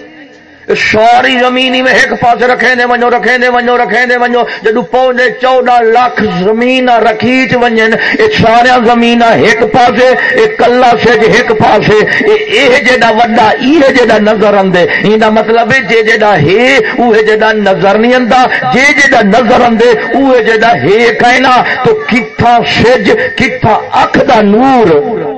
ساری زمین میں ایک پاس رکھے دے ونجو رکھے دے ونجو رکھے دے ونجو۔ جدو پونے چودہ لاکھ زمین رکھی چ ونجن یہ سارا زمین ایک پاسے ایک کلا سے ایک پاسے۔ یہ جا وڈا یہ جا نظر آدھے یہ مطلب ہے جے جا ہے وہ جا نظر نہیں آتا جے جا نظر آدھے وہ جا ہے کہنا تو کتھا سج کتھا اکھ دا نور۔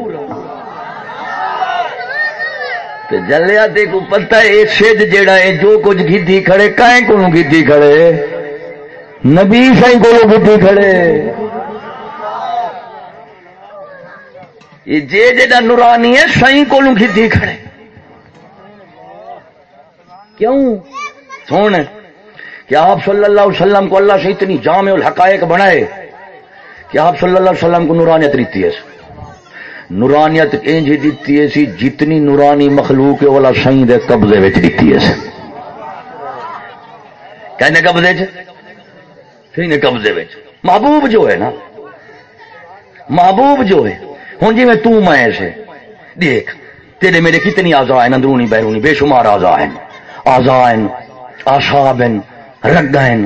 جلیا تے کو پتا ہے سد جیڑا ہے، جو کچھ گیتی کھڑے، کائیں کو گیتی کھڑے؟ نبی سائی کو گیتی کھڑے۔ یہ جے جا نورانی ہے سائی کو گیتی کھڑے۔ کیوں؟ سن، کہ آپ صلی اللہ علیہ وسلم کو اللہ سے اتنی جامع الحقائق بنائے کہ آپ صلی اللہ علیہ وسلم کو نورانیت ریتی ہے۔ نورانیت انج دیتی ہے سی، جتنی نورانی مخلوق والا سائیں دے قبضے وچ دیتی ہے سی۔ کہنے قبضے چ سائیں دے قبضے وچ۔ محبوب جو ہے نا، محبوب جو ہے۔ ہوں جی میں تو میں سے دیکھ، تیرے میرے کتنی آزا ہیں اندرونی بیرونی، بے شمار آزا ہیں آزا ہیں آشاب ہیں رگا ہیں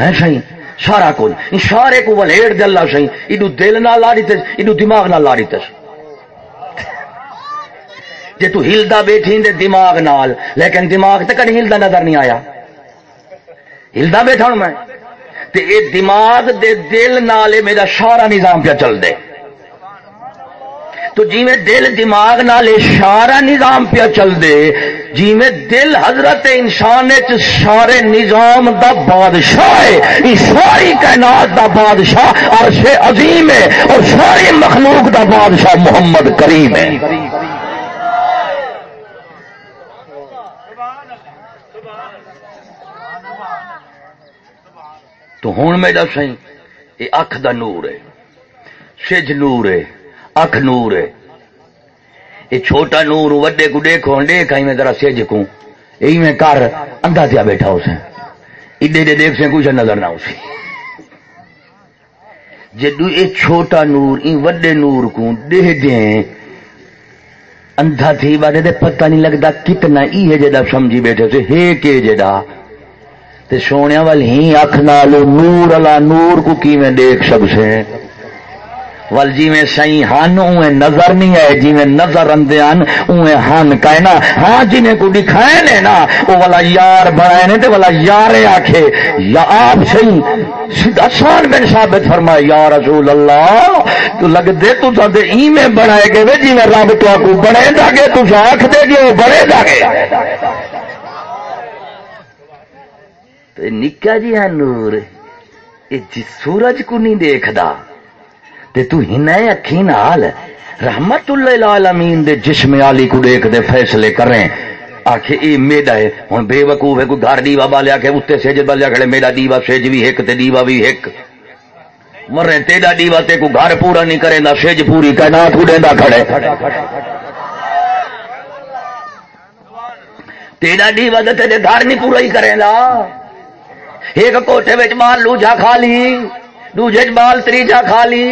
ہیں سائیں سارا کچھ۔ سارے کو ولیڑ دل سی ادو دل نہ لا دیتے ادو دماغ نہ لا دیتے جی تو ہلدا بیٹھی دے دماغ نال، لیکن دماغ تو ہلدا نظر نہیں آیا۔ ہلدا بیٹھا ہوں میں۔ تے اے دماغ دے دل نال میرا سارا نظام پہ چل دے۔ تو جی دل دماغ نال سارا نظام پیا چل دے جی دل حضرت انسان سارے نظام دا بادشاہ ہے ساری کائنات دا بادشاہ، عرش عظیم ہے، اور ساری مخلوق دا بادشاہ محمد کریم ہے۔ تو ہوں میں دس یہ اکھ دا نور ہے، سج نور ہے، اکھ نور ہے۔ یہ چھوٹا نور، وڈے کو دیکھو دیکھ آئی میں ذرا سج کو یہی میں کر اندھا دیا بیٹھا اسے ایڈے دے دیکھ سے کچھ نظر نہ اسی جدو یہ چھوٹا نور این وڈے نور کو دے دیں اندھا تھی بات دے پتہ نہیں لگتا کتنا ای ہے جدا سمجھی بیٹھے سے ہے کہ جدا تے سونے وال ہی اکھ نالو نور اللہ نور کو کی دیکھ سب سے ول جی میں سی ہن اوے نظر نہیں آئے جی میں نظر اندے ہن اوے ہن کہنا ہاں جی میں کو دکھائے نے نا، او والا یار بنائے نے تے والا یار آکھے، یا آپ سی سیدھا سان بن ثابت فرمایا یا رسول اللہ، تو لگ دے تو تے ای میں بنائے گے جی میں رب تو کو بنے دا گے تو آکھ دے گے او بنے دا گے تے نکا جی ہے نور یہ جی سورج کو نہیں دیکھدا تے تو ہن اکھی نال رحمت اللہ العالمین دے جسم علی کو دیکھ دے فیصلے کریں آخے اے میڈا ہے ہن بے وقوف ہے کوئی گھر دیوا بالیا کے اوتے سج بالیا کھڑے میرا دیوا سج بھی ایک تے دیوا بھی ایک مرے تیرا دیوا تے کو گھر پورا نہیں کرے دا سج پوری کائنات کو کھڑے تیرا دیوا تے تے گھر نہیں پورا ہی کرے گا ایک کوٹھے وچ مار لوجا کھا لی، دوجے بال تریجا کھا لی۔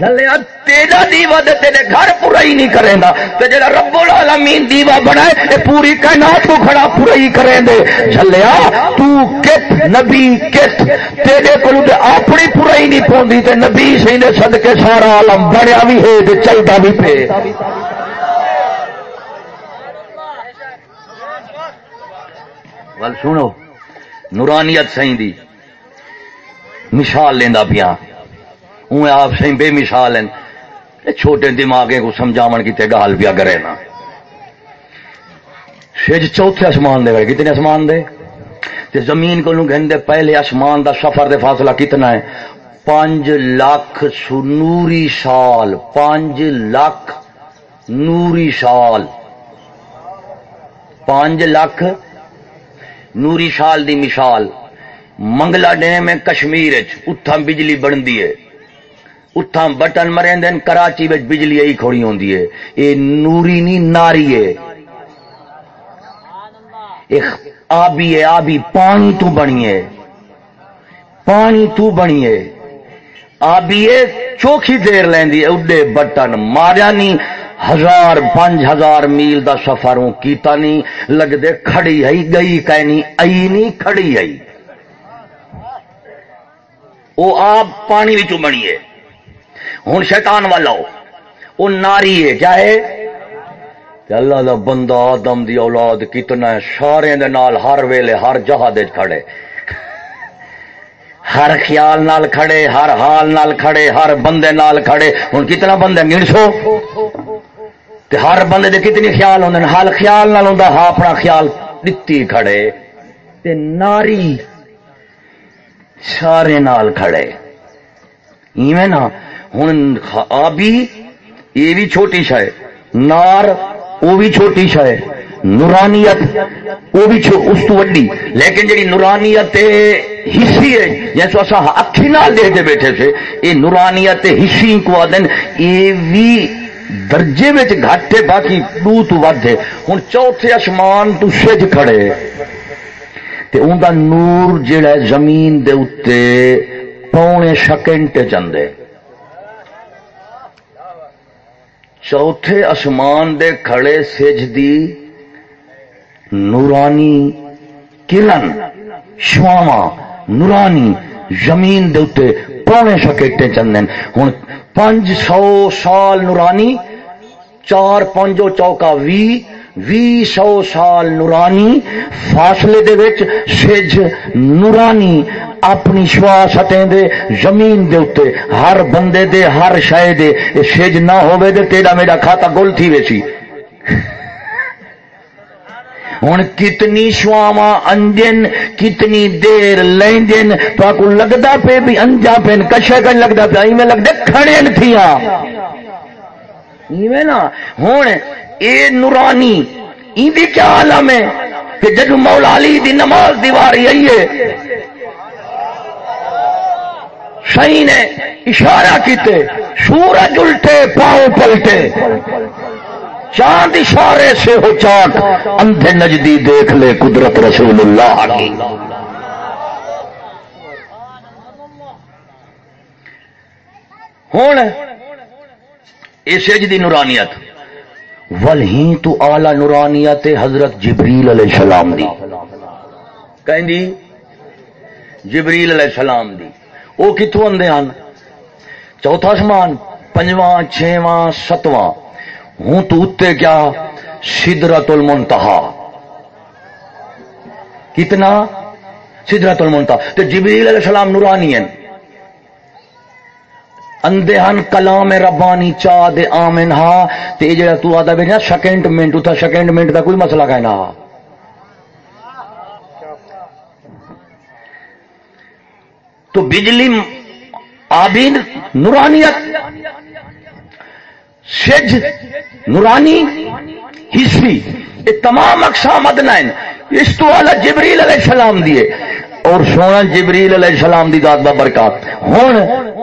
جلیا تیرا دیوا دے تیرے گھر پورا ہی نہیں کریں گا۔ تے جڑا رب العالمین دیوا بنائے، اے پوری کائنات کو کھڑا پورا ہی کریں دے۔ جلیا تو کت، نبی کت۔ تیرے کولو تے اپنی پورا ہی نہیں پوندی، تے نبی سی نے صدقے سارا عالم بنیا بھی ہے، تے چلدا بھی پے ول سنو۔ نورانیت سائیں دی۔ مثال لینا پیا۔ ہوں آپ سی بے مثال ہیں۔ چھوٹے دماغے کو سمجھاو کی گال پیا کرے نا۔ سج چوتھے آسمان دے گئے کتنے آسمان دے؟ تے زمین کو گھنٹے پہلے آسمان دا سفر دے فاصلہ کتنا ہے؟ پانچ لاکھ نوری سال، پانچ لاکھ نوری سال۔ پانچ لاکھ نوری سال دی مثال منگلا ڈیم ہے کشمیر اتھا بجلی بنتی ہے۔ اتھا بٹن مرے دن کراچی بچ بجلی آئی کھوڑی ہوندی ہے۔ اے نوری نہیں ناری ہے۔ آبی ہے، آبی پانی تو بنی ہے۔ پانی تو بنی ہے۔ آبی ہے، چوکھی دیر لیندی ہے، اڈے بٹن ماریا نہیں ہزار پانچ ہزار میل دا سفروں کیتا نہیں لگ دے کھڑی ہے گئی، کہنی آئی نہیں کھڑی آئی وہ آپ پانی بھی بنی ہے۔ ہوں شیطان والا وہ ناری ہے، کیا ہے؟ اللہ دا بندہ آدم دی اولاد کتنا ہے، سارے دے نال، ہر ویلے، ہر جہاں دے کھڑے۔ ہر خیال نال کھڑے، ہر حال نال کھڑے، ہر بندے نال کھڑے۔ ہوں کتنا بندے گن سو تے ہر بندے دے کتنی خیال ہوندے ہر خیال نال ہوندا ہاں اپنا خیال دتی کھڑے۔ تے ناری سارے نال کھڑے۔ ایویں نا ہوں آبی، یہ بھی چھوٹی شہ نار، وہ بھی چھوٹی شہ نورانیت، وہ بھی اس تو وڈی۔ لیکن جی نورانیت حصی ہے جیسے اصا اکھی نال دیکھتے بیٹھے تھے، یہ نورانیت حصی کو آدن یہ بھی درجے میں گھٹ ہے باقی دو تو ود ہوں چوتھے آسمان تو سج کھڑے۔ تے ان دا نور جڑا زمین دے اتے پونے سیکنڈ چندے۔ چوتھے اسمان دے کھڑے سج دی نورانی کرن شواوا نورانی زمین دے اتنے پونے سکیٹے چلنے ہوں پانچ سو سال نورانی، چار پانچو چوکا وی وی سو سال نورانی، فاصلے دے وچ سج نورانی اپنی شواس ہٹیں دے زمین دے اتے ہر بندے دے، ہر شے دے، سج نہ ہوئے دے تیرا میرا کھاتا گل تھی ویسی۔ ہوں کتنی شواوا انجن، کتنی دیر لیندن تو کو لگتا پہ بھی انجا پین کشے کن لگتا پیا میں لگتا کھڑے تھیا نا ہوں اے نورانی ایدی کیا عالم ہے کہ جب مولا علی دی نماز دیواری آئیے شہی نے اشارہ کیتے، سورج الٹے، پاؤں پلٹے۔ چاند اشارے سے ہو چاٹ، اندھے نجدی دیکھ لے قدرت رسول اللہ۔ کی ہوں اس دی نورانیت۔ ولہی تو آلہ نورانیت حضرت جبریل علیہ السلام دی۔ کہیں دی؟ جبریل علیہ السلام دی۔ وہ کتوں آدھے ہیں چوتھا سمان، پنجواں چھواں ستواں۔ ہوں تو اتنے کیا؟ سدرت المنتہا کتنا؟ سدرت المنتہا تو جبریل علیہ السلام نورانی ہیں۔ اندے ہن کلام ربانی چاہ دے آمن ہا۔ تے جڑا تو آدا بیٹھا سیکنڈ منٹ اتھا سیکنڈ منٹ دا کوئی مسئلہ کہنا۔ تو بجلی آبین نورانیت۔ سج نورانی ہسری یہ تمام اقسام ادنائن اس تو والا جبریل علیہ السلام دیے اور سونا جبریل علیہ السلام دی داد برکات۔ ہوں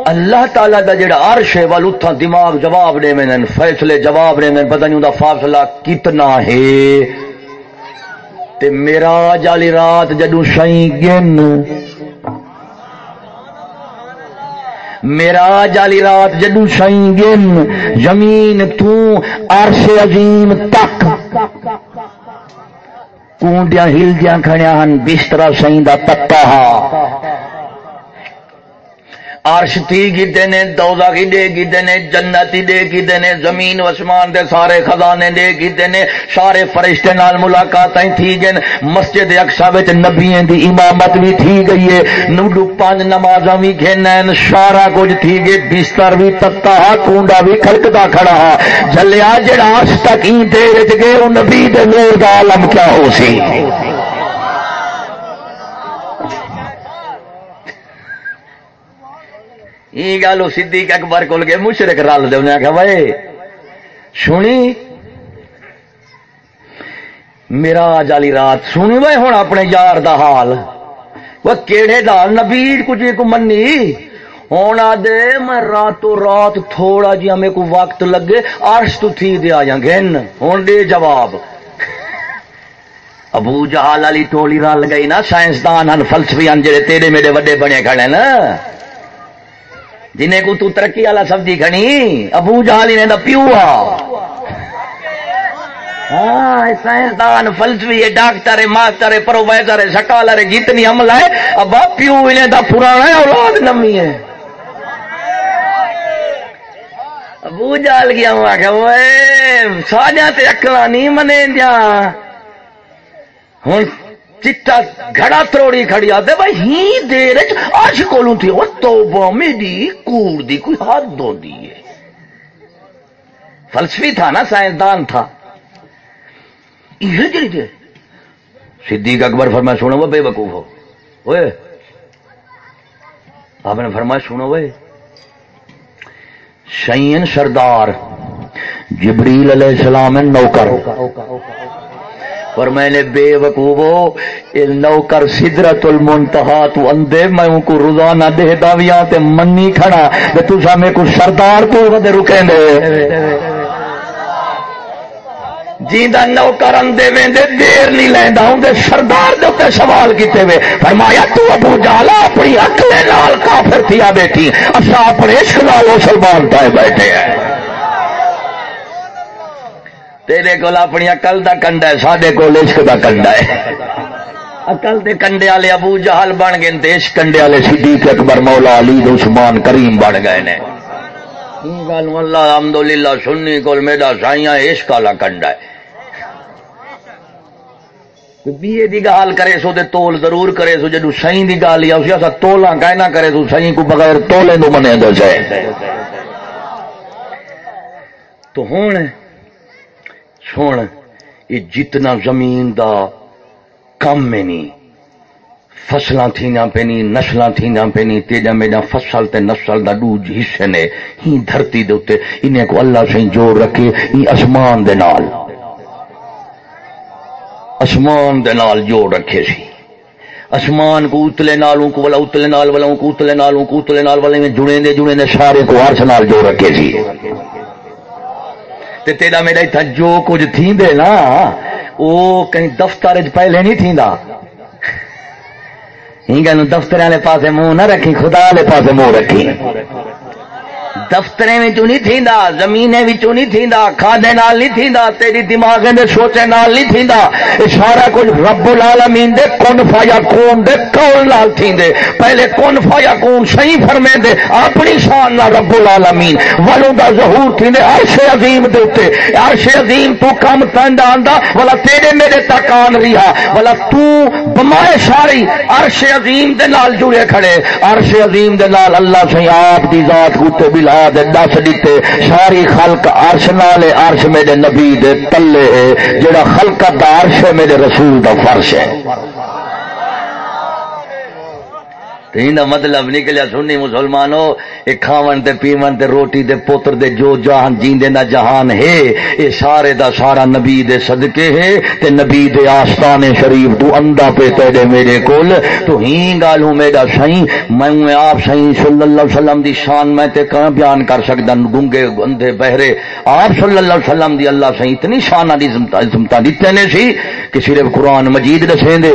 اللہ تعالی دا جڑا عرش ہے، وال اتھا دماغ جواب دے میں فیصلے جواب دے میں، پتہ نہیں فاصلہ کتنا ہے۔ تے میرا جالی رات جدو شائی گن میرا جالی رات جدو سائیں گن زمین تو عرش عظیم تک۔ کونڈیاں ہلدیاں کھڑیاں ہن بستر سائیں دا تتا عرش تھی گیتے نے، دوزہ کی دے گیتے نے، جنتی دے گیتے نے، زمین وسمان دے سارے خزانے دے گیتے نے سارے فرشتے نال ملاقاتیں تھی گئن مسجد اقصا وچ نبییں دی امامت بھی تھی گئی ہے۔ نوڈو پانچ نمازاں بھی گھنن سارا کچھ تھی گئے، بستر بھی تتا ہا کونڈا بھی کھڑکدا کھڑا۔ ہا جلیا جڑا عرش تک ہی دے گئے، او نبی دے نور دا عالم کیا ہو سی؟ یہ گل صدیق اکبر کول کے مشرق رل دے، انہیں آخیا بھائی سنی؟ میرا جالی رات سنی بھائی ہوں اپنے یار دا حال۔ وہ کہڑے دال نبی کچھ کو منی؟ ہونا دے، میں راتوں رات تھوڑا جی ہمیں کو وقت لگے، عرش تو تھی دے آ گن ہوں دے جواب۔ ابو جہال علی ٹولی رل گئی نا، سائنسدان ہن فلسفی ہن جڑے تیرے میرے وڈے بنے کھڑے نا۔ جنہیں کو تو ترقی والا سبزی کھنی ابو جہالی نے پیو ہاں سائنسدان، فلسفی ہے ڈاکٹر ہے ماسٹر ہے پروفیسر ہے سکالر ہے جتنی عمل ہے۔ اب پیو انہیں دا پرانا ہے، اولاد نمی ہے۔ ابو جال گیا ہوں آخر ساجا تے اکلا نہیں منے دیا ہوں چٹا گھڑا تروڑی کھڑی آتے بھائی ہی دیر اج کولوں تھی۔ وہ توبہ میری کوڑ دی کوئی حد ہوندی ہے۔ فلسفی تھا نا، سائنسدان تھا۔ یہ جڑی تھے صدیق اکبر فرمایا، سنو وہ بے وقوف ہو۔ اوے آپ نے فرمایا، سنو وہ شین سردار جبریل علیہ السلام نوکر۔ اور میں نے، بے وقوبو نوکر سدرت المنتہا، تو اندے میں ان کو روزانہ دے داویاں، تے منی کھڑا، تے تو سامنے کو سردار تو ودے رکیں دے۔ جیندا نوکر اندے ویندے دیر نہیں لیندا ہوں دے سردار دے تے سوال کیتے وے۔ فرمایا، تو ابو جالا اپنی عقل نال کافر تھیا بیٹھی اسا اپنے عشق نال مسلمان تے بیٹھے ہیں۔ تیرے کو اپنی اقل کا کنڈا ہے سڈے کو عشق کا کنڈا ہے۔ اکل دے کنڈے والے ابو جہل بن گئے دیش کنڈے والے صدیق اکبر، مولا علی عثمان کریم بن گئے نے۔ گل اللہ الحمد للہ سنی کول میرا سائیاں اس کالا کنڈا ہے۔ بیے دی گال کرے سو، تے تول ضرور کرے سو جدو سائیں دی گال یا اسی تولا کہنا کرے سو، سائیں کو بغیر تولے نو منے دے جائے۔ تو ہن سن یہ جتنا زمین دا کم میں نہیں فصل تھینا پینی نسل تھینا پینی تیجا میڈا فصل تے نسل دا دو حصے نے۔ ہی دھرتی دے اتے انہیں کو اللہ سے جوڑ رکھے، ہی اسمان دے نال۔ اسمان دے نال جوڑ رکھے سی۔ اسمان کو اتلے نالوں کو والا اتلے نال والا کو اتلے نالوں کو اتلے نال والے میں جڑے دے جڑے دے، سارے کو عرش نال جوڑ رکھے سی۔ تے تیرا میرا اتنا جو کچھ تھی دے نا، او کہیں دفتر پہلے نہیں تھی دا دفتر والے پاس منہ نہ رکھی، خدا والے پاس منہ رکھی۔ دفترے نہیں تھیندا زمینے وچوں نہیں تھیندا کھادے نال نہیں تھیندا، تیری دماغ دے سوچے نال نہیں تھیندا۔ اے سارا کچھ رب العالمین دے کن فایا کون دے کول نال تھیندے؟ پہلے کن فایا کون صحیح فرمے دے اپنی شان نال رب العالمین۔ ولوں دا ظہور تھیندے عرش عظیم دے اوتے عرش عظیم تو کم تندا آندا، ولا تیرے میرے تک آن رہا۔ ولا تو بمائے ساری عرش عظیم دے نال جڑے کھڑے۔ عرش عظیم دے نال اللہ سے آپ دی ذات کو تے بلا دس دیتے، ساری خلق عرش نال عرش میرے نبی دے تلے جڑا خلق دا عرش ہے، میرے رسول دا فرش ہے۔ مطلب نکلیا سنی مسلمانوں یہ کھاون تے پیون تے روٹی دے پوتر دے جو جہان جیندے دا جہان ہے، اے سارے دا سارا نبی دے صدقے ہے، تے نبی دے آستانے شریف تو اندہ پہ تیرے میرے کول۔ تو ہی گالوں میرا سائیں، میں آپ سائیں صلی اللہ علیہ وسلم دی شان میں تے کہاں بیان کر سکتا گنگے گندے بہرے۔ آپ صلی اللہ علیہ وسلم دی اللہ سائیں اتنی شانہ دی زمتا دیتے نے سی کہ صرف قرآن مجید دسیں دے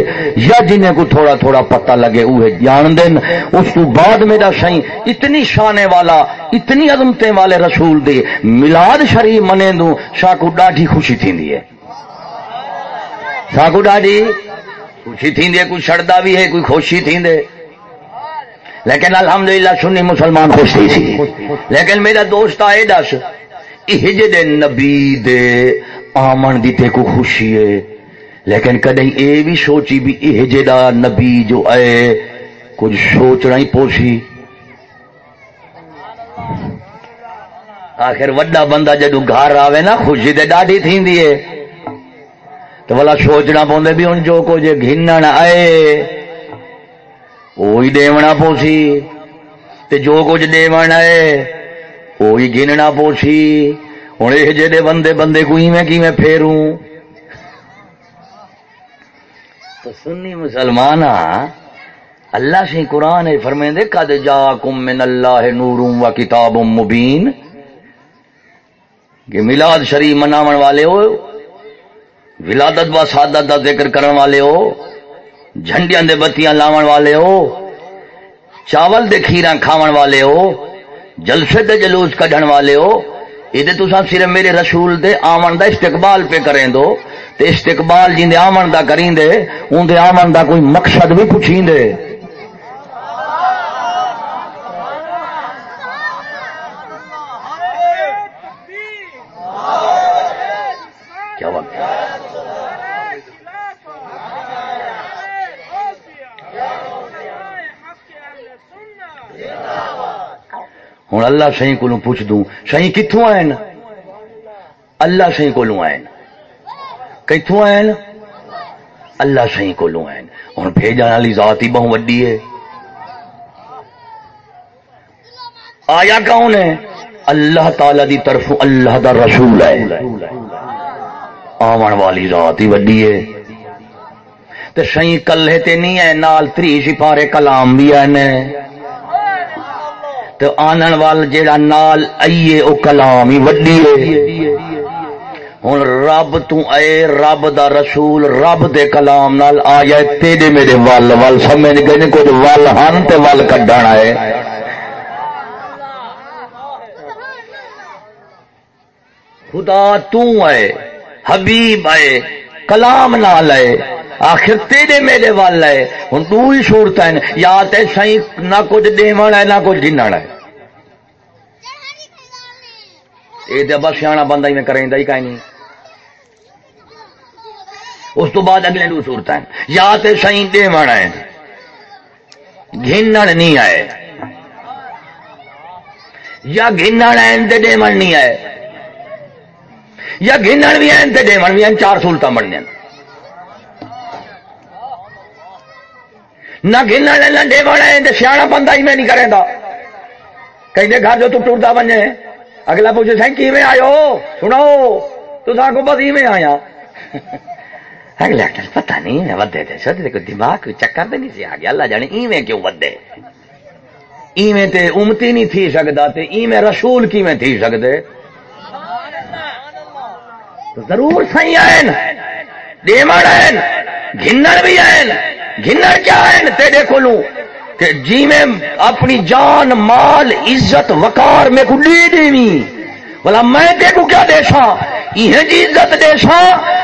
یا جنہیں کو تھوڑا تھوڑا پتہ لگے، اوہ جان دے۔ دن اس تو بعد میرا سائیں اتنی شانے والا، اتنی عظمتیں والے رسول دے ملاد شریف منے دوں ساکو ڈاڈی خوشی تھی ہے۔ ساکو ڈاڈی خوشی تھی دے کوئی شردہ بھی ہے، کوئی خوشی تھی دے لیکن الحمدللہ سنی مسلمان خوش تھی سی۔ لیکن میرا دوست آئے دس، یہ دے نبی دے آمن دی تے کو خوشی ہے۔ لیکن کدیں اے بھی سوچی بھی یہ جڑا نبی جو آئے کچھ سوچنا ہی پوسی۔ آخر وڈا بندہ جدو گھر آوے نا، خوشی تے ڈاڈی تھی تو بلا سوچنا پوندے بھی ہوں جو کچھ گھن آئے۔ وہی ڈیونا پوسی۔ تے جو کچھ ڈیون آئے وہی گننا پوسی۔ ہوں یہ جے بندے بندے کو میں کی میں پھیروں؟ تو سنی مسلمان اللہ سے قرآن فرمے دے قد جاکم من اللہ نور و کتاب مبین. کہ میلاد شریف مناون والے ہو، ولادت و سعادت دا ذکر کرن والے ہو، جھنڈیاں دے بتیاں لاون والے ہو، چاول دے کھیراں کھاون والے ہو، جلسے دے جلوس کڈھن والے ہو یہ تسا صرف میرے رسول دے آمن دا استقبال پہ کریں دو، تے استقبال جن دے آمن دا کریں دے ان دے آمن دا کوئی مقصد بھی پوچھیں دے۔ ہوں اللہ سی کو پوچھ دوں سی کتوں آئے اللہ سی کو آئے کتوں آئے اللہ سی کو آئے ہوں بھیجنے والی ذات ہی بہت وڈی ہے۔ آیا کون ہے؟ اللہ تعالی دی طرف اللہ دا رسول ہے۔ آمن والی ذات ہی وڈی ہے۔ تو سی کلے تے نہیں ہے، نال تری سپارے کلام بھی آئے تو آنن وال جیڑا نال آئیے او کلام ہی وڈی ہے۔ ہوں رب تو اے رب دا رسول، رب دے کلام نال آیا تیرے میرے ول ول سمجھ گئے کچھ؟ ول ہن تے ول کڈن آئے خدا تو آئے حبیب آئے کلام نال آئے آخر تیرے میرے وال ہے۔ ہوں تو ہی صورت ہے۔ یا تے سائیں نہ کچھ دیوڑ ہے، نہ کچھ گنڑ ہے۔ یہ تو بس سیاح بندہ ہی کریں ہی کہیں نہیں اس تو بعد اگلے دو صورت ہیں۔ یا تے سائیں دیوڑ ہے۔ گھنڑ نہیں آئے۔ یا گھنڑ ہے دیوڑ نہیں آئے۔ یا گھنڑ بھی ہیں دیوڑ بھی ہیں چار سہولت بننے نہ گنا لینا ڈے بنا سیاح بندہ ہی میں نہیں کرے گا کہیں گھر جو ٹرتا بنے اگلا پوچھے سائیں کی میں آئے سنو تو کو بس میں آیا اگلا پتا نہیں ودے تھے سر کو دماغ چکر تو نہیں سی آ گیا۔ اللہ جانے ایویں کیوں ودے۔ ایویں تے امتی نہیں تھی سکتا تے ایویں رسول کی میں تھی سکتے ضرور صحیح آئے ڈیمڑ آئے گھنڑ بھی آئے گھنر کیا ہے تیرے کو کہ جی میں اپنی جان، مال، عزت، وقار میں کو لی دیوی بولا میں تے کو کیا دیشا یہ جی عزت دیشا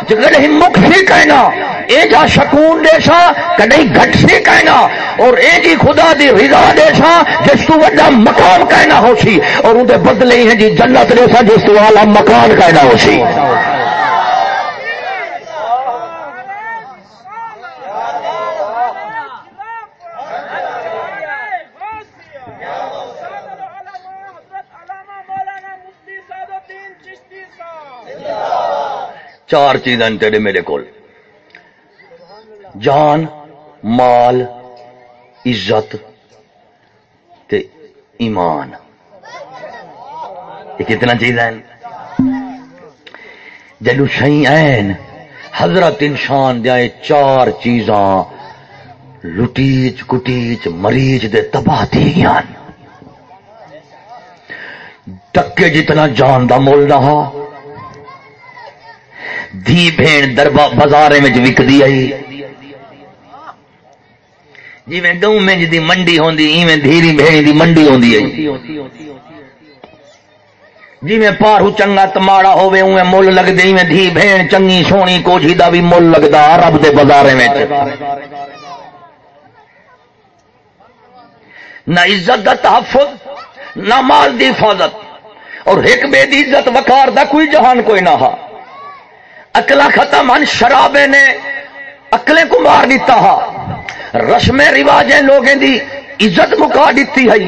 جو کدی مکھ سی کہنا۔ اے جا شکون دیشا کدی گھٹ سی کہنا۔ اور اے جی خدا دی رضا دیشا جس تو وڈا مقام کہنا ہو سی۔ اور ان بدلے ہیں جی جنت دیشا جس تو والا مکان کہنا ہو سی۔ چار چیزیں تیرے میرے کو جان، مال، عزت تے ایمان۔ یہ کتنا چیز ہیں؟ جلو سی این حضرت انسان دیا چار چیزاں۔ لٹیچ، کٹیچ مریض دے تباہ تھی گیا ٹکے جتنا جان دا مول رہا دھی بھین دربا بازار میں وکتی آئی۔ جی میں گوں میں جی منڈی ہوندی، ایویں دھیری بھیڑی دی منڈی ہوندی ہے جی میں پارو چنگا تماڑا ہوے اوے مول لگ دے میں دھی بھین چنگی سونی کوجھی دا بھی مول لگدا رب دے بازارے میں نہ عزت دا تحفظ نہ مال دی حفاظت۔ اور ایک بے دی عزت، وقار دا کوئی جہان کوئی نہ ہا۔ اکلا ختم ان شرابے نے، اکلے کو مار دیتا ہا۔ رسم رواجیں لوگیں دی عزت مکا دیتی ہے۔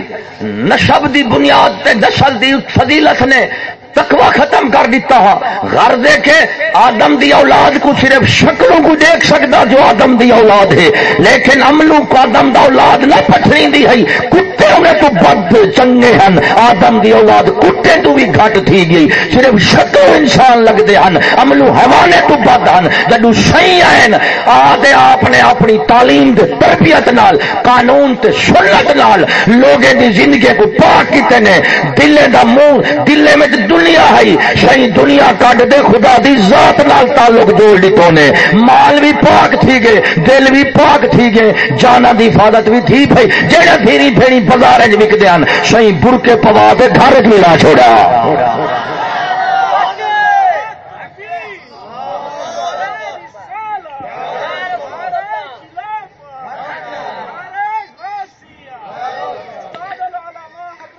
نشب دی بنیاد تے نسل دی فضیلت نے تکوا ختم کر دیتا ہا گھر دیکھے، آدم دی اولاد کو صرف شکلوں کو دیکھ سکتا جو آدم دی اولاد ہے۔ لیکن عملوں کو آدم دا اولاد نہ پچھڑی دی ہے۔ کتے میں تو بد چنگے ہیں۔ آدم دی اولاد کتے تو بھی گھٹ تھی گئی۔ صرف شکل انسان لگتے ہیں۔ عملو حوانے تو بد ہیں۔ جدو صحیح آئے آدھے آپ نے اپنی تعلیم دے تربیت نال، قانون تے سنت نال لوگے دی زندگی کو پاک کیتے نے۔ دلے دا منہ، دلے میں دنیا دنیا ہے۔ شہی دنیا کٹ دے، خدا دی ذات نال تعلق جوڑ دیتوں نے۔ مال بھی پاک تھی گئے، دل بھی پاک تھی گئے جانا دی حفاظت بھی تھی بھائی جہاں دھیری بھیڑی بازار وک دیا شہی برکے پوا کے گھر ملا چھوڑا۔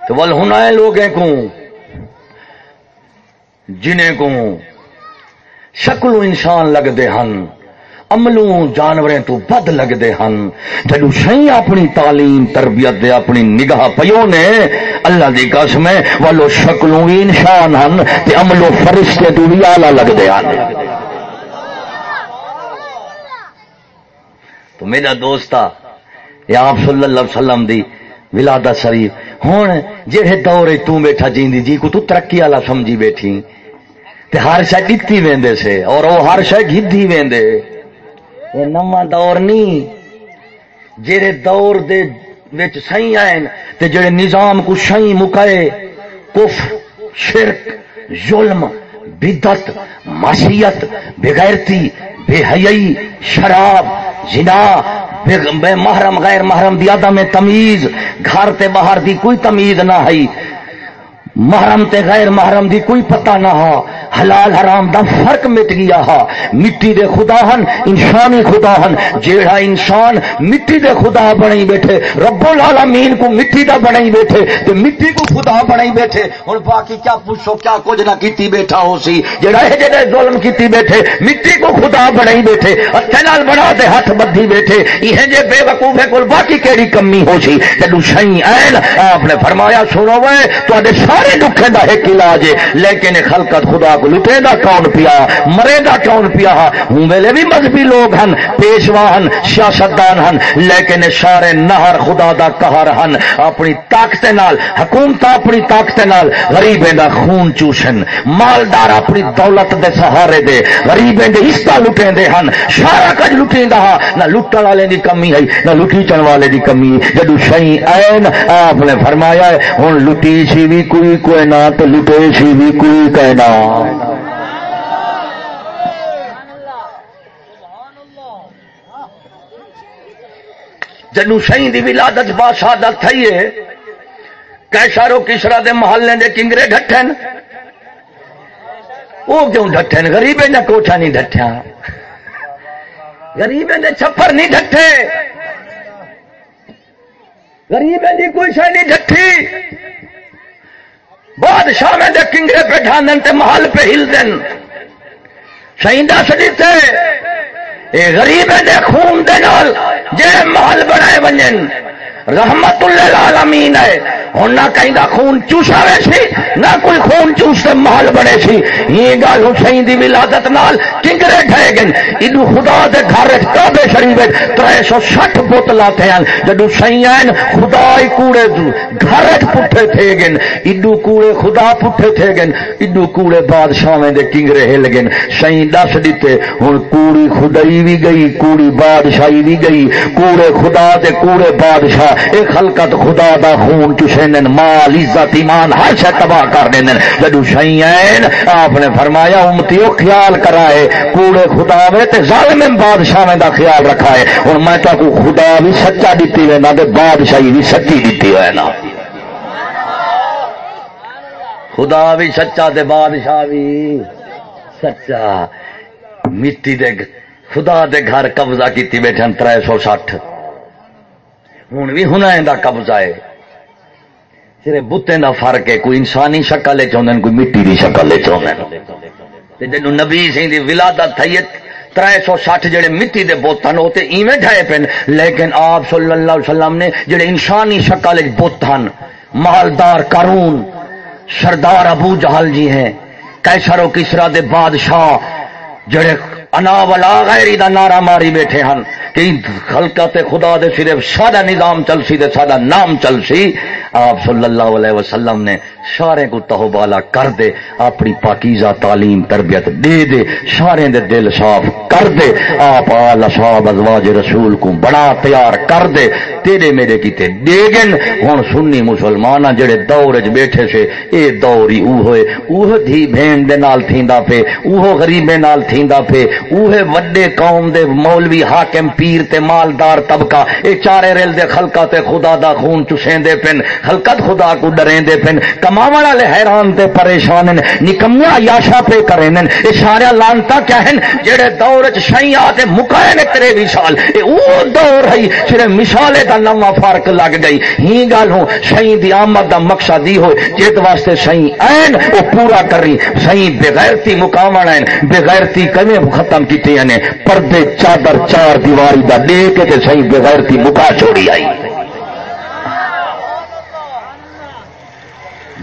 تو ول ہونا ہے لوگوں کو جنہیں کو شکلوں انسان لگتے ہیں عملوں جانوریں تو بد لگتے ہیں جدو سی اپنی تعلیم، تربیت دے اپنی نگاہ پیو نے، اللہ دی قسم ہے، والو شکلوں بھی انسان ہیں تے عملوں فرشتے تو بھی آلہ لگتے ہیں تو میرا دوست یا آپ صلی اللہ علیہ وسلم دی ولادت شریف ہوں جہے دور توں بیٹھا جیندی جی کو تو ترقی والا سمجھی بیٹھی۔ تے ہر شہ ڈتی ویندے سے اور وہ ہر شہ گدھی ویندے۔ یہ نواں دور نہیں جڑے دور دے وچ سہی آئے تے جڑے نظام کو سہی مکائے کف شرک، ظلم بدت معصیت، بغیرتی، بے حیائی، شراب جنا بے محرم، غیر محرم دی عدم تمیز، گھر تے باہر دی کوئی تمیز نہ ہے محرم تے غیر محرم دی کوئی پتہ نہ ہا۔ حلال حرام دا فرق مٹ گیا ہا۔ مٹی دے خدا ہن، انسانی خدا ہن۔ جیڑا انسان مٹی دے خدا بنائی بیٹھے رب العالمین کو مٹی دا بنائی بیٹھے تے مٹی کو خدا بنائی بیٹھے۔ ہن باقی کیا پوچھو، کیا کچھ نہ کیتی بیٹھا ہو سی؟ جیڑا ہے جڑے ظلم کیتی بیٹھے، مٹی کو خدا بنائی بیٹھے۔ ہتھے نال بنا دے ہاتھ بدھی بیٹھے۔ یہ جے بے وقوف ہے کول باقی کیڑی کمی ہو سی؟ جدوں شئی این آپ نے فرمایا، سنو وے، تواڈے سارے دکھے دا ایک علاج ہے، لیکن خلقت خدا کو لٹے دا کون پیا؟ مرے دا کون پیا؟ ہوں ویلے بھی مذہبی لوگ ہن، پیشوا ہن، سیاستدان ہن، لیکن سارے نہر خدا دا قہر ہن۔ اپنی طاقت نال، حکومت اپنی طاقت نال غریبیں دا خون چوشن۔ مالدار اپنی دولت دے سہارے دے غریبیں دے حصہ لٹیں دے ہن۔ سارا کچھ لٹیں دا نہ لٹن والے دی کمی ہے، نہ لٹی چن والے دی کمی جدو شئی این آپ نے فرمایا ہے، ہن لٹی سی بھی کوئی کوئی نہ تو لٹے سی بھی کوئی کہنا۔ جنو شہی دی ولادت بادشاہت تھئی ہے کیسارو کسرا دے محلے دے کنگرے ڈٹھن وہ کیوں ڈٹھن غریبے نے کوٹھا نہیں ڈٹھیا غریبے نے چھپر نہیں ڈٹھے غریبے دی کوئی شہ نہیں ڈٹھی بادشاہ میں دے کنگرے پہ ڈھانن تے محل پہ ہل دن شہید دس دیتے اے غریب دے خون دے نال، جے محل بنائے ونجن۔ رحمت اللہ العالمین ہے۔ ہوں نہ کہیں خون چوسا وے سی، نہ کوئی خون چوس کے محل بنے سی۔ یہ گل حسین دی ولادت نال کنگرے ٹھے گئے۔ ادو خدا دے گھر کعبے شریف تر سو سٹھ بوتل آتے ہیں۔ جدو سی آئن خدا ہی کوڑے گھر پٹھے تھے گئے۔ ادو کوڑے خدا پٹھے تھے گئے۔ ادو کوڑے بادشاہ دے کنگرے ہل گئے۔ سی دس دیتے ہوں کوڑی خدائی بھی گئی، کوڑی بادشاہی بھی گئی۔ کوڑے خدا دے کوڑے بادشاہ ایک خلقت خدا دا خون چوسے مال، عزت، ایمان، ہر شہ تباہ کر دیں جدو شہی آپ نے فرمایا، امتی وہ خیال کرائے، کوڑے خدا میں تے ظالم بادشاہ دا خیال رکھا ہے اور میں تو کو خدا بھی سچا دیتی ہے نہ بادشاہی بھی سچی دیتی ہے نا۔ خدا بھی سچا تے بادشاہ بھی سچا۔ مٹی دے خدا دے گھر قبضہ کیتی بیٹھے تر سو سٹھ۔ ہوں بھی ہن قبضہ ہے صرف بتیں کا فرق ہے کوئی انسانی شکل چاہتے کوئی مٹی کی شکل چاہتے جن نبی سی دی ولادت تھئی تر سو سٹھ جڑے مٹی دے بوتن وہ تو ایویں ڈھائے پن لیکن آپ صلی اللہ علیہ وسلم نے جڑے انسانی شکل بت ہیں مالدار کرون سردار ابو جہل جی ہیں کیسر و کسرا دے بادشاہ جڑے انا ولا غیری دا نعرہ ماری بیٹھے ہیں کہ خلقت خدا دے صرف سادہ نظام چل سی دے سادہ نام چل سی آپ صلی اللہ علیہ وسلم نے سارے کو تہو بالا کر دے، اپنی پاکیزہ تعلیم، تربیت دے دے، سارے دے دل صاف کر دے، آپ آل صاحب ازواج رسول کو بڑا تیار کر دے۔ تیرے میرے کیتے دے گن ہن سنی مسلمان جڑے دور وچ بیٹھے سے، اے دور ہی اوہ ہوئے۔ اوہ دھی بہن دے نال تھیندا پے، اوہ غریبے نال تھیندا پے اوہ وڈے قوم دے مولوی حاکم پیر تے مالدار طبقہ، اے چارے رل دے خلقہ تے خدا دا خون چسیندے پن، خلقت خدا کو ڈریندے پن۔ کما والے حیران تے پریشان نکمیا یاشا پہ کرے یہ سارا لانتا کیا ہے جہے دور چی آتے مکائے نے تیرے وشال یہ وہ دور ہے صرف مثالے کا نواں فرق لگ گئی۔ ہی گل ہوں سی دی آمد دا مقصد ہی ہو جت واسطے سی این وہ پورا کری سی بغیرتی مقام این بغیرتی کمیں ختم کی پردے، چادر، چار دیواری دا دے کے سی بغیرتی مکا چھوڑی آئی۔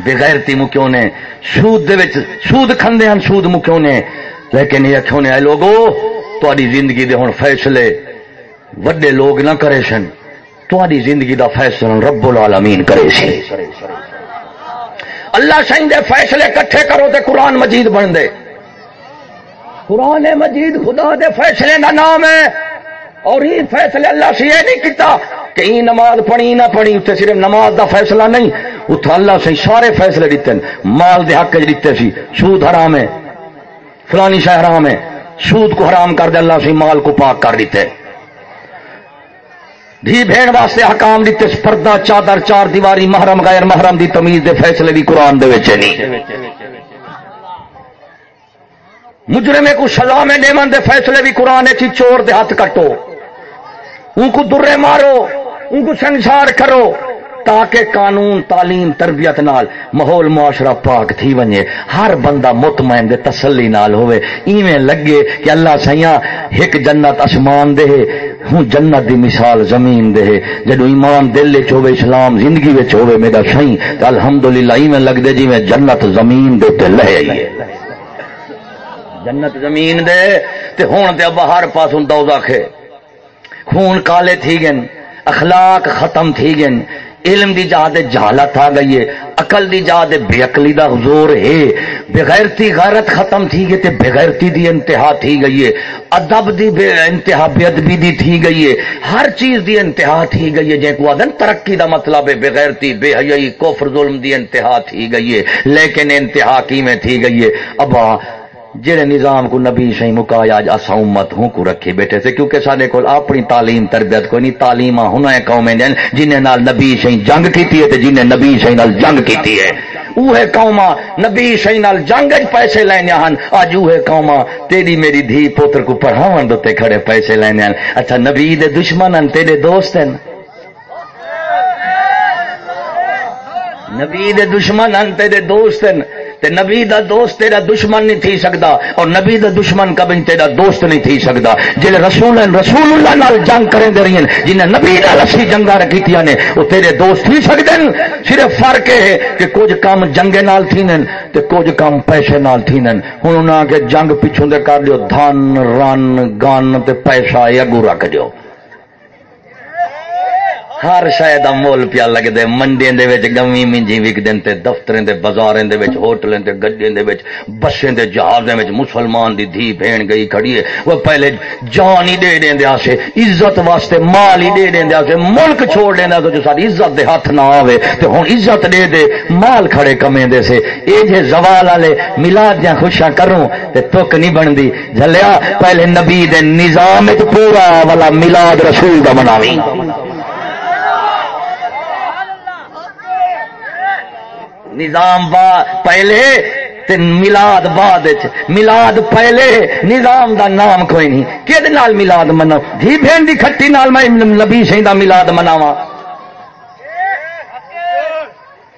بغیرتی مکیوں نے؟ سود دے وچ سود کھندے ہیں سود مکیوں نے؟ لیکن یہ کیوں نے؟ اے لوگو تہاڈی زندگی دے ہن فیصلے وڈے لوگ نہ کرے سن۔ تہاڈی زندگی دا فیصلہ رب العالمین کرے سی۔ اللہ سائیں دے فیصلے کٹھے کرو تے قرآن مجید بن دے۔ قرآن مجید خدا دے فیصلے دا نام ہے۔ اور یہ فیصلے اللہ سے یہ نہیں کیتا کہ یہ نماز پڑھی نہ پڑھی اتنے صرف نماز دا فیصلہ نہیں اتنا اللہ سے سارے فیصلے دیتے ہیں۔ مال دے حق دیتے سی، سود حرام ہے۔ فلانی شہ حرام ہے۔ سود کو حرام کر دے، اللہ سے مال کو پاک کر دیتے دھی بھیڑ واسطے حکام دیتے پردہ، چادر، چار دیواری، محرم، غیر محرم دی تمیز دے فیصلے بھی قرآن دے وچے نہیں مجرمے کو سزا میں نیمن دے فیصلے بھی قرآن چی چور دے ہاتھ کٹو۔ ان کو درے مارو، ان کو سنسار کرو تاکہ قانون، تعلیم، تربیت نال ماحول، معاشرہ پاک تھی ونجے۔ ہر بندہ مطمئن دے تسلی نال ہوئے ایویں لگے کہ اللہ سیاں ایک جنت اسمان دے ہوں جنت دی مثال زمین دے جدو ایمان دل وچ ہوے اسلام زندگی وچ ہوے میرا سائیں تے الحمدللہ ایویں لگ دے جی میں جنت زمین دے تے لے جنت زمین دے، تے ہون تے اب باہر پاسوں دوزخ ہے۔ خون کالے تھی گن اخلاق ختم تھی گن علم دی جہاد جہالت آ گئی ہے، عقل دی جہاد بے عقلی دا حضور ہے۔ بغیرتی غیرت ختم تھی گئی تے بغیرتی دی انتہا تھی گئی ہے۔ ادب دی بے انتہا، بے ادبی دی تھی گئی ہے۔ ہر چیز دی انتہا تھی گئی ہے جے کو آدن ترقی دا مطلب ہے، بغیرتی، بے حیائی، کفر، ظلم دی انتہا تھی گئی ہے۔ لیکن انتہا کی میں تھی گئی ہے؟ اب جڑے نظام کو نبی سی مکایا اج اسا امت ہوں کو رکھے بیٹھے سے، کیونکہ سارے کول اپنی تعلیم تربیت کوئی نہیں تعلیم ہونا ہے قوم جن جنہیں نال نبی سی جنگ کیتی ہے تے جنہیں نبی سی نال جنگ کیتی ہے۔ اوہ قوما نبی سی نال جنگ وچ پیسے لینے ہن اج اوہ قوما تیری میری دھی پوتر کو پڑھاون دے کھڑے پیسے لینے ہن۔ اچھا نبی دے دشمن ہن، تیرے دوست ہیں نبی دے دشمن ہن، تیرے دوست ہیں تے نبی دا دوست تیرا دشمن نہیں تھی سکتا اور نبی دا دشمن کبھی تیرا دوست نہیں تھی سکتا۔ جہے رسول رسول اللہ نال جنگ کریں دے رہی ہیں، جنہیں نبی نال اسی جنگا رکھی نے، وہ تیرے دوست تھی سکتے ہیں صرف فرق ہے کہ کچھ کام جنگے نال تھینن تے کچھ کام پیسے نال تھی نن۔ ہوں انہوں نے جنگ پیچھوں دے کر دیو، دھن، رن، گن تے پیسہ اگو رکھ دیو۔ ہر شاید مول پیا لگتے منڈی گمی منجی وکد دفتر بازار ہوٹل گڈے بسیں جہاز مسلمان دی دھی بہن گئی کھڑی ہے۔ وہ پہلے جان ہی دے دیا سے عزت واسطے، مال ہی دے دیا سے ملک چھوڑ دینا تو جو ساری عزت دے ہاتھ نہ آئے تو ہوں عزت دے دے، مال کھڑے کمے دے سے۔ یہ جے زوال والے، ملاد دیا خوشاں کروں، تے تک نہیں بنتی۔ جلیا پہلے نبی دے نظام پورا والا ملاد رسول کا مناوی نظام با پہلے تے ملاد بعد ملاد پہلے نظام دا نام کوئی نہیں۔ کہ ملاد منو دھی بہن دی کھٹی نال میں نبی سی دا ملاد مناواں۔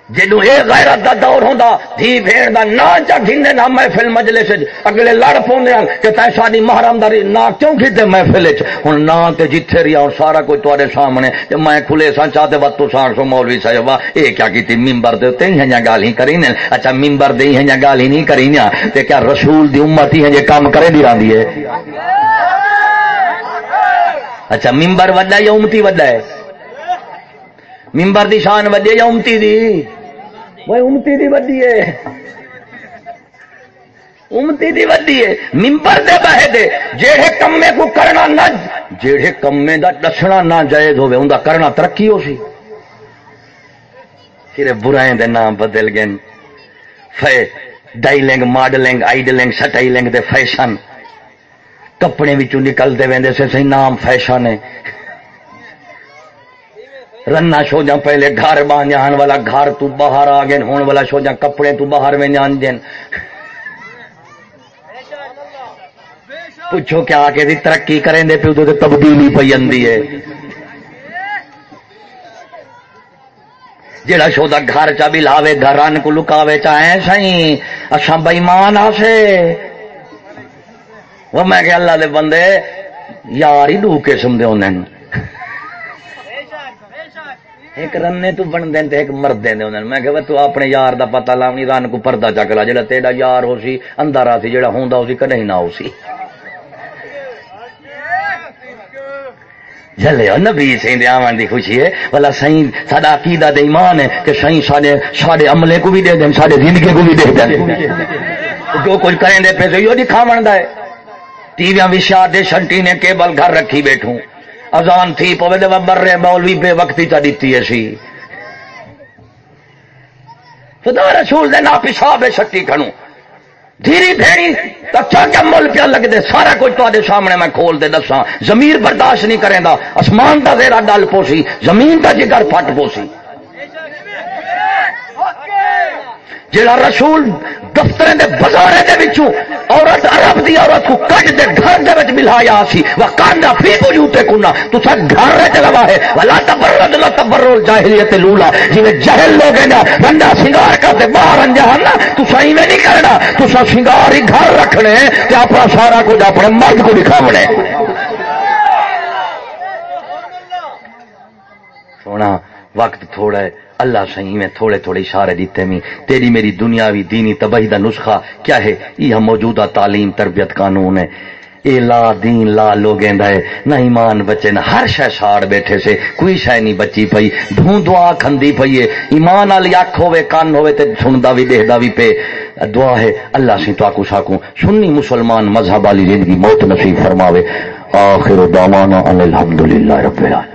جنو یہ غیرت دا دور ہوندا، دھی بھیڑ دا نا چا گھنے نا محفل مجلس اگلے لڑ پوندے ہیں کہ تے ساری محرم داری نا کیوں کھتے محفل وچ؟ ہن نا تے جتھے رہیا ہن سارا کوئی تواڈے سامنے۔ تے میں کھلے سا چاہتے وقت تو سان سو مولوی صاحب اے کیا کیتی؟ منبر دے تے ہیاں گال ہی کری نے۔ اچھا منبر دے ہیاں گال ہی نہیں کری نا تے کیا رسول دی امت ہی ہے کام کرے دی راندی ہے؟ اچھا منبر وڈا یا امتی وڈا ہے؟ ممبر دی شان وڈی یا امتی دی؟ وہ امتی دی وڈی ہے۔ امتی دی وڈی ہے۔ ممبر دے بہے دے۔ جیڑے کمے کو کرنا نہ جیڑے کمے دا دسنا نہ جائز ہوے اوندا کرنا ترقی ہو سی۔ صرف برائیں دے نام بدل گئے۔ فے، ڈائلنگ، ماڈلنگ، آئیڈلنگ، سٹائلنگ دے فیشن۔ کپڑے وچوں نکلتے ویندے سے صحیح نام فیشن ہے۔ رنا شو جا پہلے گھر بان جان والا گھر تو باہر آ گئے، ہون والا شو جا کپڑے تو باہر میں جان جن پوچھو کیا کہ دی ترقی کریں دے پیو تو تبدیلی پی جاندی ہے۔ جڑا شو دا گھر چا بھی لاوے، گھر رن کو لکاوے چاہے سائیں اچھا بےمان آسے وہ میں کہ اللہ دے بندے، یار ہی دو قسم دے انہیں ایک رنے تو بن دین تے ایک مرد دین دے میں کہ تو اپنے یار دا پتہ لاونی رن کو پردہ چک لا۔ جڑا تیرا یار ہو سی اندر سی، جڑا ہوندا ہو سی کدی نہ ہو سی۔ جلے نبی سین دے آون دی خوشی ہے۔ والا سائیں ساڈا عقیدہ دے ایمان ہے کہ سائیں ساڈے ساڈے عملے کو بھی دے دین، ساڈے زندگی کو بھی دے دین۔ جو کچھ کریں دے پے، جو دکھاون دا ہے۔ ٹی ویاں وچ دے شنٹی نے کیبل گھر رکھی بیٹھوں۔ اذان تھی، پوے دے بر رہے، مولوی بے وقتی تا دیتی ہے سی۔ خدا رسول دے نا پیشاب شکی کھنو دھیری دھیری اچھا کیا مل پیا لگ دے سارا کچھ تے سامنے میں کھول دے دساں۔ زمین برداشت نہیں کریں دا اسمان دا زیرا ڈل پوسی، زمین دا جگر پھٹ پوسی۔ جڑا رسول دفتر دے بازار دے وچوں عورت عرب دی عورت کو کٹ دے گھر دے وچ ملایا سی وقانا فی بجوتے کنا تو سا گھر وچ لوا ہے۔ ولا تبرد، لا تبرل جاہلیت لولا جی جہل لوگ ہیں بندہ سنگار کر دے، باہر انجہان نا، تو صحیح میں نہیں کرنا۔ تو سا سنگار ہی گھر رکھنے تے اپنا سارا کچھ، اپنے مرد کو دکھاونے سونا، وقت تھوڑا ہے۔ اللہ صحیح میں تھوڑے تھوڑے اشارے دیتے میں تیری میری دنیاوی دینی تباہی دا نسخہ کیا ہے؟ یہ موجودہ تعلیم تربیت قانون ہے۔ اے لا دین، لا لوگ نہ ایمان بچے، نہ ہر شہ ساڑ بیٹھے سے۔ کوئی شہ نہیں بچی پئی۔ دھوں دعا کھندی پئی ہے۔ ایمان والی اکھ ہوے کان ہوے تے سندا بھی دیکھدا بھی پے۔ دعا ہے، اللہ سی تو ساکوں سنی مسلمان مذہب والی زندگی موت نصیب فرماوے۔ آخر دعوانا ان الحمدللہ رب العالمین۔